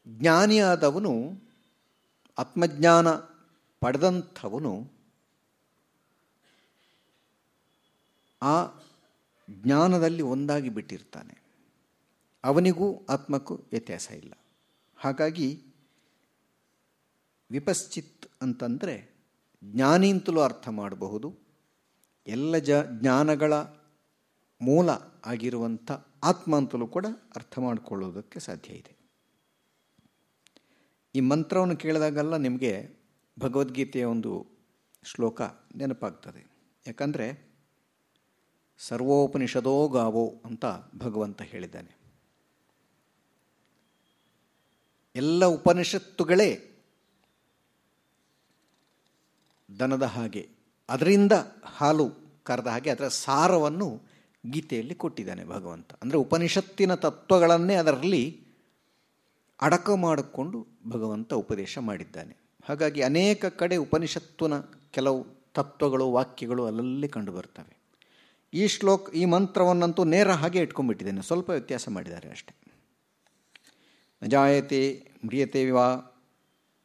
S1: ಜ್ಞಾನಿಯಾದವನು ಆತ್ಮಜ್ಞಾನ ಪಡೆದಂಥವನು ಆ ಜ್ಞಾನದಲ್ಲಿ ಒಂದಾಗಿ ಬಿಟ್ಟಿರ್ತಾನೆ. ಅವನಿಗೂ ಆತ್ಮಕ್ಕೂ ವ್ಯತ್ಯಾಸ ಇಲ್ಲ. ಹಾಗಾಗಿ ವಿಪಶ್ಚಿತ್ ಅಂತಂದರೆ ಜ್ಞಾನಿಂತಲೂ ಅರ್ಥ ಮಾಡಬಹುದು. ಎಲ್ಲ ಜ ಜ್ಞಾನಗಳ ಮೂಲ ಆಗಿರುವಂಥ ಆತ್ಮ ಅಂತಲೂ ಕೂಡ ಅರ್ಥ ಮಾಡಿಕೊಳ್ಳೋದಕ್ಕೆ ಸಾಧ್ಯ ಇದೆ. ಈ ಮಂತ್ರವನ್ನು ಕೇಳಿದಾಗೆಲ್ಲ ನಿಮಗೆ ಭಗವದ್ಗೀತೆಯ ಒಂದು ಶ್ಲೋಕ ನೆನಪಾಗ್ತದೆ. ಯಾಕಂದರೆ ಸರ್ವೋಪನಿಷದೋ ಗಾವೋ ಅಂತ ಭಗವಂತ ಹೇಳಿದ್ದಾನೆ. ಎಲ್ಲ ಉಪನಿಷತ್ತುಗಳೇ ದನದ ಹಾಗೆ, ಅದರಿಂದ ಹಾಲು ಕರೆದ ಹಾಗೆ ಅದರ ಸಾರವನ್ನು ಗೀತೆಯಲ್ಲಿ ಕೊಟ್ಟಿದ್ದಾನೆ ಭಗವಂತ. ಅಂದರೆ ಉಪನಿಷತ್ತಿನ ತತ್ವಗಳನ್ನೇ ಅದರಲ್ಲಿ ಅಡಕ ಮಾಡಿಕೊಂಡು ಭಗವಂತ ಉಪದೇಶ ಮಾಡಿದ್ದಾನೆ. ಹಾಗಾಗಿ ಅನೇಕ ಕಡೆ ಉಪನಿಷತ್ತಿನ ಕೆಲವು ತತ್ವಗಳು, ವಾಕ್ಯಗಳು ಅಲ್ಲಲ್ಲಿ ಕಂಡು ಬರ್ತವೆ. ಈ ಶ್ಲೋಕ, ಈ ಮಂತ್ರವನ್ನಂತೂ ನೇರ ಹಾಗೆ ಇಟ್ಕೊಂಡ್ಬಿಟ್ಟಿದ್ದೇನೆ. ಸ್ವಲ್ಪ ವ್ಯತ್ಯಾಸ ಮಾಡಿದ್ದಾರೆ ಅಷ್ಟೆ. ನಜಾಯತೆ ಮ್ರಿಯತೆ ವಿವಾ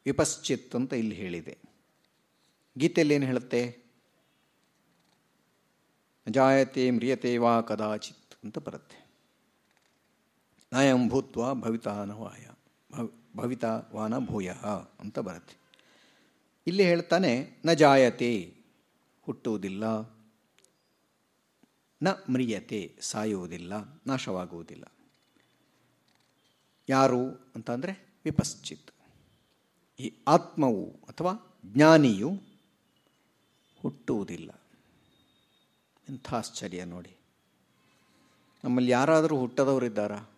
S1: ವಿಪಶ್ಚಿತ್ ಅಂತ ಇಲ್ಲಿ ಹೇಳಿದೆ. ಗೀತೆಯಲ್ಲಿ ಏನು ಹೇಳುತ್ತೆ? ಜಾಯತೆ ಮ್ರಿಯತೆ ವಾ ಕದಾಚಿತ್ ಅಂತ ಬರುತ್ತೆ. ನಾಯಂ ಭೂತ್ವ ಭವಿತಾನವಾಯ ಭವಿತಾವಾನ ಭೂಯ ಅಂತ ಬರುತ್ತೆ. ಇಲ್ಲಿ ಹೇಳ್ತಾನೆ, ನ ಜಾಯತೆ ಹುಟ್ಟುವುದಿಲ್ಲ. ನ ಮ್ರಿಯತೆ ಸಾಯುವುದಿಲ್ಲ, ನಾಶವಾಗುವುದಿಲ್ಲ. ಯಾರು ಅಂತಂದರೆ ವಿಪಶ್ಚಿತ್. ಈ ಆತ್ಮವು ಅಥವಾ ಜ್ಞಾನಿಯು ಹುಟ್ಟುವುದಿಲ್ಲ. ಎಂಥ ಆಶ್ಚರ್ಯ ನೋಡಿ. ನಮ್ಮಲ್ಲಿ ಯಾರಾದರೂ ಹುಟ್ಟದವರು ಇದ್ದಾರಾ?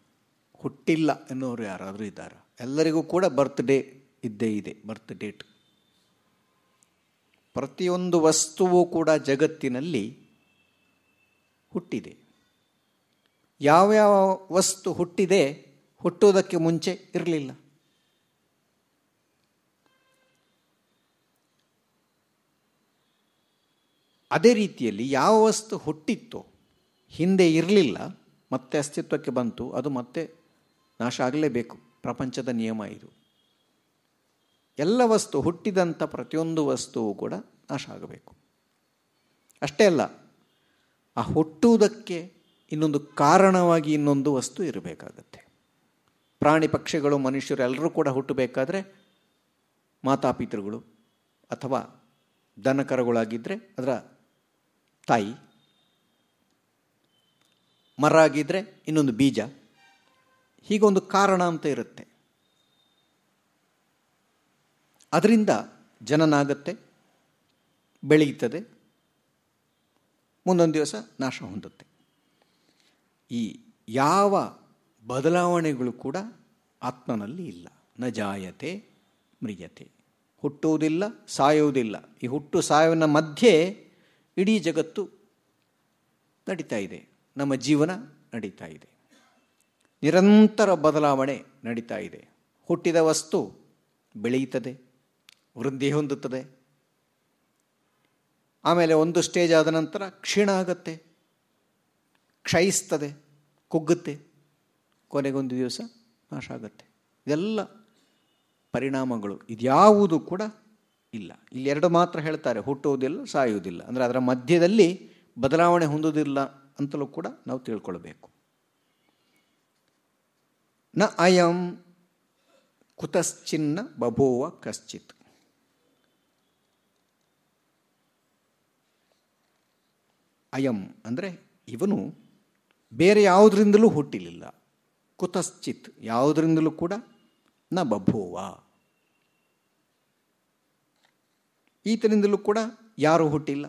S1: ಹುಟ್ಟಿಲ್ಲ ಎನ್ನುವರು ಯಾರಾದರೂ ಇದ್ದಾರಾ? ಎಲ್ಲರಿಗೂ ಕೂಡ ಬರ್ತ್ಡೇ ಇದ್ದೇ ಇದೆ, ಬರ್ತ್ ಡೇಟ್. ಪ್ರತಿಯೊಂದು ವಸ್ತುವು ಕೂಡ ಜಗತ್ತಿನಲ್ಲಿ ಹುಟ್ಟಿದೆ. ಯಾವ್ಯಾವ ವಸ್ತು ಹುಟ್ಟಿದೆ ಹುಟ್ಟುವುದಕ್ಕೆ ಮುಂಚೆ ಇರಲಿಲ್ಲ. ಅದೇ ರೀತಿಯಲ್ಲಿ ಯಾವ ವಸ್ತು ಹುಟ್ಟಿತ್ತೋ ಹಿಂದೆ ಇರಲಿಲ್ಲ, ಮತ್ತೆ ಅಸ್ತಿತ್ವಕ್ಕೆ ಬಂತು, ಅದು ಮತ್ತೆ ನಾಶ ಆಗಲೇಬೇಕು. ಪ್ರಪಂಚದ ನಿಯಮ ಇದು. ಎಲ್ಲ ವಸ್ತು ಹುಟ್ಟಿದಂಥ ಪ್ರತಿಯೊಂದು ವಸ್ತುವು ಕೂಡ ನಾಶ ಆಗಬೇಕು. ಅಷ್ಟೇ ಅಲ್ಲ ಆ ಹುಟ್ಟುವುದಕ್ಕೆ ಇನ್ನೊಂದು ಕಾರಣವಾಗಿ ಇನ್ನೊಂದು ವಸ್ತು ಇರಬೇಕಾಗತ್ತೆ. ಪ್ರಾಣಿ ಪಕ್ಷಿಗಳು, ಮನುಷ್ಯರು ಎಲ್ಲರೂ ಕೂಡ ಹುಟ್ಟಬೇಕಾದ್ರೆ ಮಾತಾಪಿತೃಗಳು ಅಥವಾ ದನಕರಗಳಾಗಿದ್ದರೆ ಅದರ ತಾಯಿ, ಮರ ಆಗಿದ್ದರೆ ಇನ್ನೊಂದು ಬೀಜ. ಹೀಗೊಂದು ಕಾರಣ ಅಂತ ಇರುತ್ತೆ. ಅದರಿಂದ ಜನನಾಗತ್ತೆ, ಬೆಳೆಯುತ್ತದೆ. ಮುಂದೊಂದು ದಿವಸ ನಾಶ ಹೊಂದುತ್ತೆ. ಈ ಯಾವ ಬದಲಾವಣೆಗಳು ಕೂಡ ಆತ್ಮನಲ್ಲಿ ಇಲ್ಲ. ನ ಜಾಯತೆ, ಮ್ರಿಯತೆ. ಹುಟ್ಟುವುದಿಲ್ಲ, ಸಾಯುವುದಿಲ್ಲ. ಈ ಹುಟ್ಟು ಸಾಯುವಿನ ಮಧ್ಯೆ ಇಡೀ ಜಗತ್ತು ನಡೀತಾ ಇದೆ. ನಮ್ಮ ಜೀವನ ನಡೀತಾ ಇದೆ. ನಿರಂತರ ಬದಲಾವಣೆ ನಡೀತಾ ಇದೆ. ಹುಟ್ಟಿದ ವಸ್ತು ಬೆಳೆಯುತ್ತದೆ, ವೃದ್ಧಿ ಹೊಂದುತ್ತದೆ ಆಮೇಲೆ ಒಂದು ಸ್ಟೇಜ್ ಆದ ನಂತರ ಕ್ಷೀಣ ಆಗುತ್ತೆ, ಕ್ಷಯಿಸ್ತದೆ, ಕುಗ್ಗುತ್ತೆ, ಕೊನೆಗೊಂದು ದಿವಸ ನಾಶ ಆಗುತ್ತೆ. ಇದೆಲ್ಲ ಪರಿಣಾಮಗಳು. ಇದ್ಯಾವುದು ಕೂಡ ಇಲ್ಲ. ಇಲ್ಲಿ ಎರಡು ಮಾತ್ರ ಹೇಳ್ತಾರೆ, ಹುಟ್ಟುವುದಿಲ್ಲ, ಸಾಯುವುದಿಲ್ಲ. ಅಂದರೆ ಅದರ ಮಧ್ಯದಲ್ಲಿ ಬದಲಾವಣೆ ಹೊಂದುವುದಿಲ್ಲ ಅಂತಲೂ ಕೂಡ ನಾವು ತಿಳ್ಕೊಳ್ಬೇಕು. ನ ಅಯಂ ಕುತಶ್ಚಿನ್ನ ಬಭೂವ ಕಶ್ಚಿತ್. ಅಯಂ ಅಂದರೆ ಇವನು ಬೇರೆ ಯಾವುದರಿಂದಲೂ ಹುಟ್ಟಿಲಿಲ್ಲ. ಕುತಶ್ಚಿತ್ ಯಾವುದರಿಂದಲೂ ಕೂಡ ನ ಬಭೂವ. ಈತನಿಂದಲೂ ಕೂಡ ಯಾರೂ ಹುಟ್ಟಿಲ್ಲ.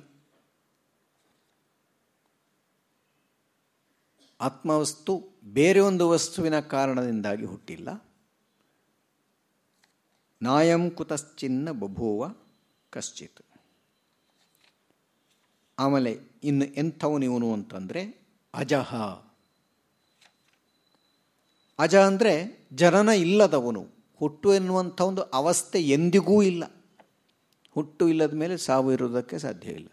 S1: ಆತ್ಮವಸ್ತು ಬೇರೆ ಒಂದು ವಸ್ತುವಿನ ಕಾರಣದಿಂದಾಗಿ ಹುಟ್ಟಿಲ್ಲ. ನಾಯಂ ಕುತಶ್ಚಿನ್ನ ಬಭೂವ ಕಶ್ಚಿತ್. ಆಮೇಲೆ ಇನ್ನು ಎಂಥವನು ಇವನು ಅಂತಂದರೆ ಅಜಹ. ಅಜ ಅಂದರೆ ಜನನ ಇಲ್ಲದವನು, ಹುಟ್ಟು ಎನ್ನುವಂಥ ಒಂದು ಅವಸ್ಥೆ ಎಂದಿಗೂ ಇಲ್ಲ. ಹುಟ್ಟು ಇಲ್ಲದ ಮೇಲೆ ಸಾವು ಇರುವುದಕ್ಕೆ ಸಾಧ್ಯ ಇಲ್ಲ.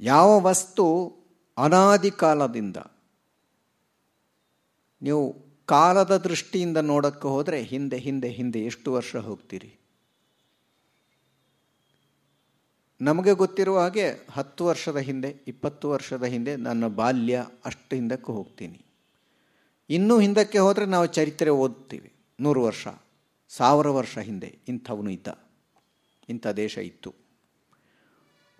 S1: ಯಾವ ವಸ್ತು ಅನಾದಿ ಕಾಲದಿಂದ, ನೀವು ಕಾಲದ ದೃಷ್ಟಿಯಿಂದ ನೋಡೋಕ್ಕೆ ಹೋದರೆ ಹಿಂದೆ ಹಿಂದೆ ಹಿಂದೆ ಎಷ್ಟು ವರ್ಷ ಹೋಗ್ತೀರಿ? ನಮಗೆ ಗೊತ್ತಿರುವ ಹಾಗೆ ಹತ್ತು ವರ್ಷದ ಹಿಂದೆ, ಇಪ್ಪತ್ತು ವರ್ಷದ ಹಿಂದೆ ನನ್ನ ಬಾಲ್ಯ ಅಷ್ಟು ಹಿಂದಕ್ಕೆ ಹೋಗ್ತೀನಿ. ಇನ್ನೂ ಹಿಂದಕ್ಕೆ ಹೋದರೆ ನಾವು ಚರಿತ್ರೆ ಓದ್ತೀವಿ. ನೂರು ವರ್ಷ, ಸಾವಿರ ವರ್ಷ ಹಿಂದೆ ಇಂಥವನು ಇದ್ದ. ಇಂಥ ದೇಶ ಇತ್ತು.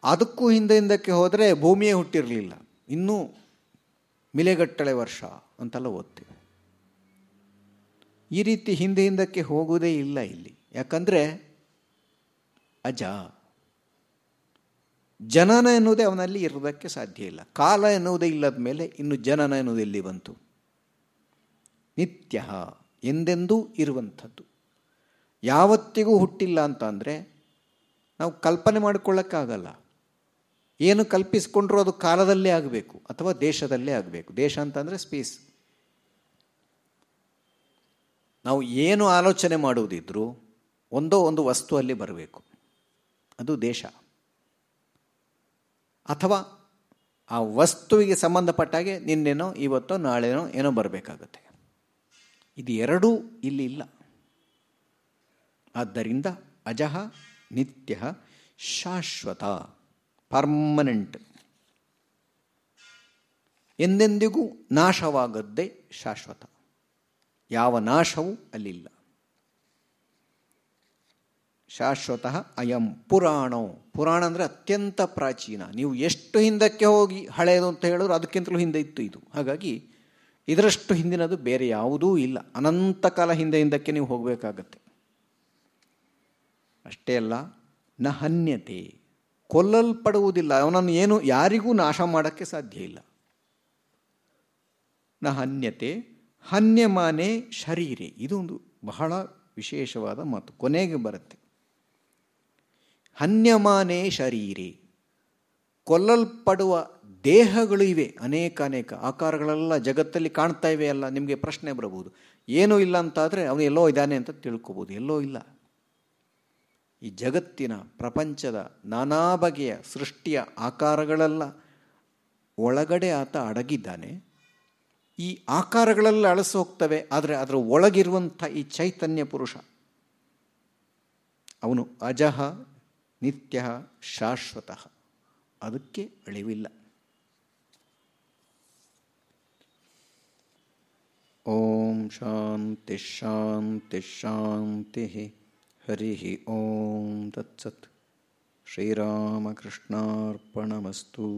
S1: ಅದಕ್ಕೂ ಹಿಂದೆ ಹಿಂದಕ್ಕೆ ಹೋದರೆ ಭೂಮಿಯೇ ಹುಟ್ಟಿರಲಿಲ್ಲ. ಇನ್ನೂ ಮಿಲೆಗಟ್ಟಳೆ ವರ್ಷ ಅಂತೆಲ್ಲ ಓದ್ತೀವಿ. ಈ ರೀತಿ ಹಿಂದೆ ಹಿಂದಕ್ಕೆ ಹೋಗುವುದೇ ಇಲ್ಲ ಇಲ್ಲಿ. ಯಾಕಂದರೆ ಅಜ ಜನನ ಎನ್ನುವುದೇ ಅವನಲ್ಲಿ ಇರೋದಕ್ಕೆ ಸಾಧ್ಯ ಇಲ್ಲ. ಕಾಲ ಎನ್ನುವುದೇ ಇಲ್ಲದ ಮೇಲೆ ಇನ್ನು ಜನನ ಎನ್ನುವುದು ಎಲ್ಲಿ ಬಂತು? ನಿತ್ಯ ಎಂದೆಂದೂ ಇರುವಂಥದ್ದು. ಯಾವತ್ತಿಗೂ ಹುಟ್ಟಿಲ್ಲ ಅಂತ ಅಂದರೆ ನಾವು ಕಲ್ಪನೆ ಮಾಡಿಕೊಳ್ಳೋಕ್ಕಾಗಲ್ಲ. ಏನು ಕಲ್ಪಿಸ್ಕೊಂಡ್ರೂ ಅದು ಕಾಲದಲ್ಲೇ ಆಗಬೇಕು ಅಥವಾ ದೇಶದಲ್ಲೇ ಆಗಬೇಕು. ದೇಶ ಅಂತಂದರೆ ಸ್ಪೇಸ್ ನಾವು ಏನು ಆಲೋಚನೆ ಮಾಡುವುದಿದ್ರೂ ಒಂದೋ ಒಂದು ವಸ್ತುವಲ್ಲಿ ಬರಬೇಕು. ಅದು ದೇಶ. ಅಥವಾ ಆ ವಸ್ತುವಿಗೆ ಸಂಬಂಧಪಟ್ಟಾಗೆ ನಿನ್ನೆನೋ, ಇವತ್ತೋ, ನಾಳೆನೋ, ಏನೋ ಬರಬೇಕಾಗತ್ತೆ. ಇದು ಎರಡೂ ಇಲ್ಲಿ ಇಲ್ಲ. ಆದ್ದರಿಂದ ಅಜಹ ನಿತ್ಯ ಶಾಶ್ವತ ಪರ್ಮನೆಂಟ್ ಎಂದೆಂದಿಗೂ ನಾಶವಾಗದ್ದೇ ಶಾಶ್ವತ. ಯಾವ ನಾಶವೂ ಅಲ್ಲಿಲ್ಲ. ಶಾಶ್ವತಃ ಅಯಂ ಪುರಾಣವು ಪುರಾಣ ಅಂದರೆ ಅತ್ಯಂತ ಪ್ರಾಚೀನ. ನೀವು ಎಷ್ಟು ಹಿಂದಕ್ಕೆ ಹೋಗಿ ಹಳೆಯದು ಅಂತ ಹೇಳಿದ್ರು ಅದಕ್ಕಿಂತಲೂ ಹಿಂದೆ ಇತ್ತು ಇದು. ಹಾಗಾಗಿ ಇದರಷ್ಟು ಹಿಂದಿನದು ಬೇರೆ ಯಾವುದೂ ಇಲ್ಲ. ಅನಂತ ಕಾಲ ಹಿಂದೆ ಹಿಂದಕ್ಕೆ ನೀವು ಹೋಗಬೇಕಾಗತ್ತೆ. ಅಷ್ಟೇ ಅಲ್ಲ, ನ ಹನ್ಯತೆ. ಕೊಲ್ಲಲ್ಪಡುವುದಿಲ್ಲ. ಅವನನ್ನು ಏನು, ಯಾರಿಗೂ ನಾಶ ಮಾಡೋಕ್ಕೆ ಸಾಧ್ಯ ಇಲ್ಲ. ನ ಹನ್ಯತೆ, ಹನ್ಯಮಾನೆ ಶರೀರೆ. ಇದೊಂದು ಬಹಳ ವಿಶೇಷವಾದ ಮಾತು. ಕೊನೆಗೆ ಬರುತ್ತೆ. ಹನ್ಯಮಾನೆ ಶರೀರಿ. ಕೊಲ್ಲಲ್ಪಡುವ ದೇಹಗಳು ಇವೆ, ಅನೇಕ ಅನೇಕ. ಆಕಾರಗಳೆಲ್ಲ ಜಗತ್ತಲ್ಲಿ ಕಾಣ್ತಾ ಇವೆ ಅಲ್ಲ, ನಿಮಗೆ ಪ್ರಶ್ನೆ ಬರಬಹುದು. ಏನೂ ಇಲ್ಲ ಅಂತಾದರೆ ಅವನು ಎಲ್ಲೋ ಇದ್ದಾನೆ ಅಂತ ತಿಳ್ಕೊಬೋದು. ಎಲ್ಲೋ ಇಲ್ಲ. ಈ ಜಗತ್ತಿನ, ಪ್ರಪಂಚದ ನಾನಾ ಬಗೆಯ ಸೃಷ್ಟಿಯ ಆಕಾರಗಳೆಲ್ಲ ಒಳಗಡೆ ಆತ ಅಡಗಿದ್ದಾನೆ. ಈ ಆಕಾರಗಳೆಲ್ಲ ಅಳಸು ಹೋಗ್ತವೆ, ಆದರೆ ಅದರ ಒಳಗಿರುವಂಥ ಈ ಚೈತನ್ಯ ಪುರುಷ, ಅವನು ಅಜಃ ನಿತ್ಯ ಶಾಶ್ವತ. ಅದಕ್ಕೆ ಅಳಿವಿಲ್ಲ. ಓಂ ಶಾಂತಿ ಶಾಂತಿ ಶಾಂತಿ. ಹರಿ ಓಂ ತತ್ಸತ್. ಶ್ರೀರಾಮಕೃಷ್ಣಾರ್ಪಣಮಸ್ತು.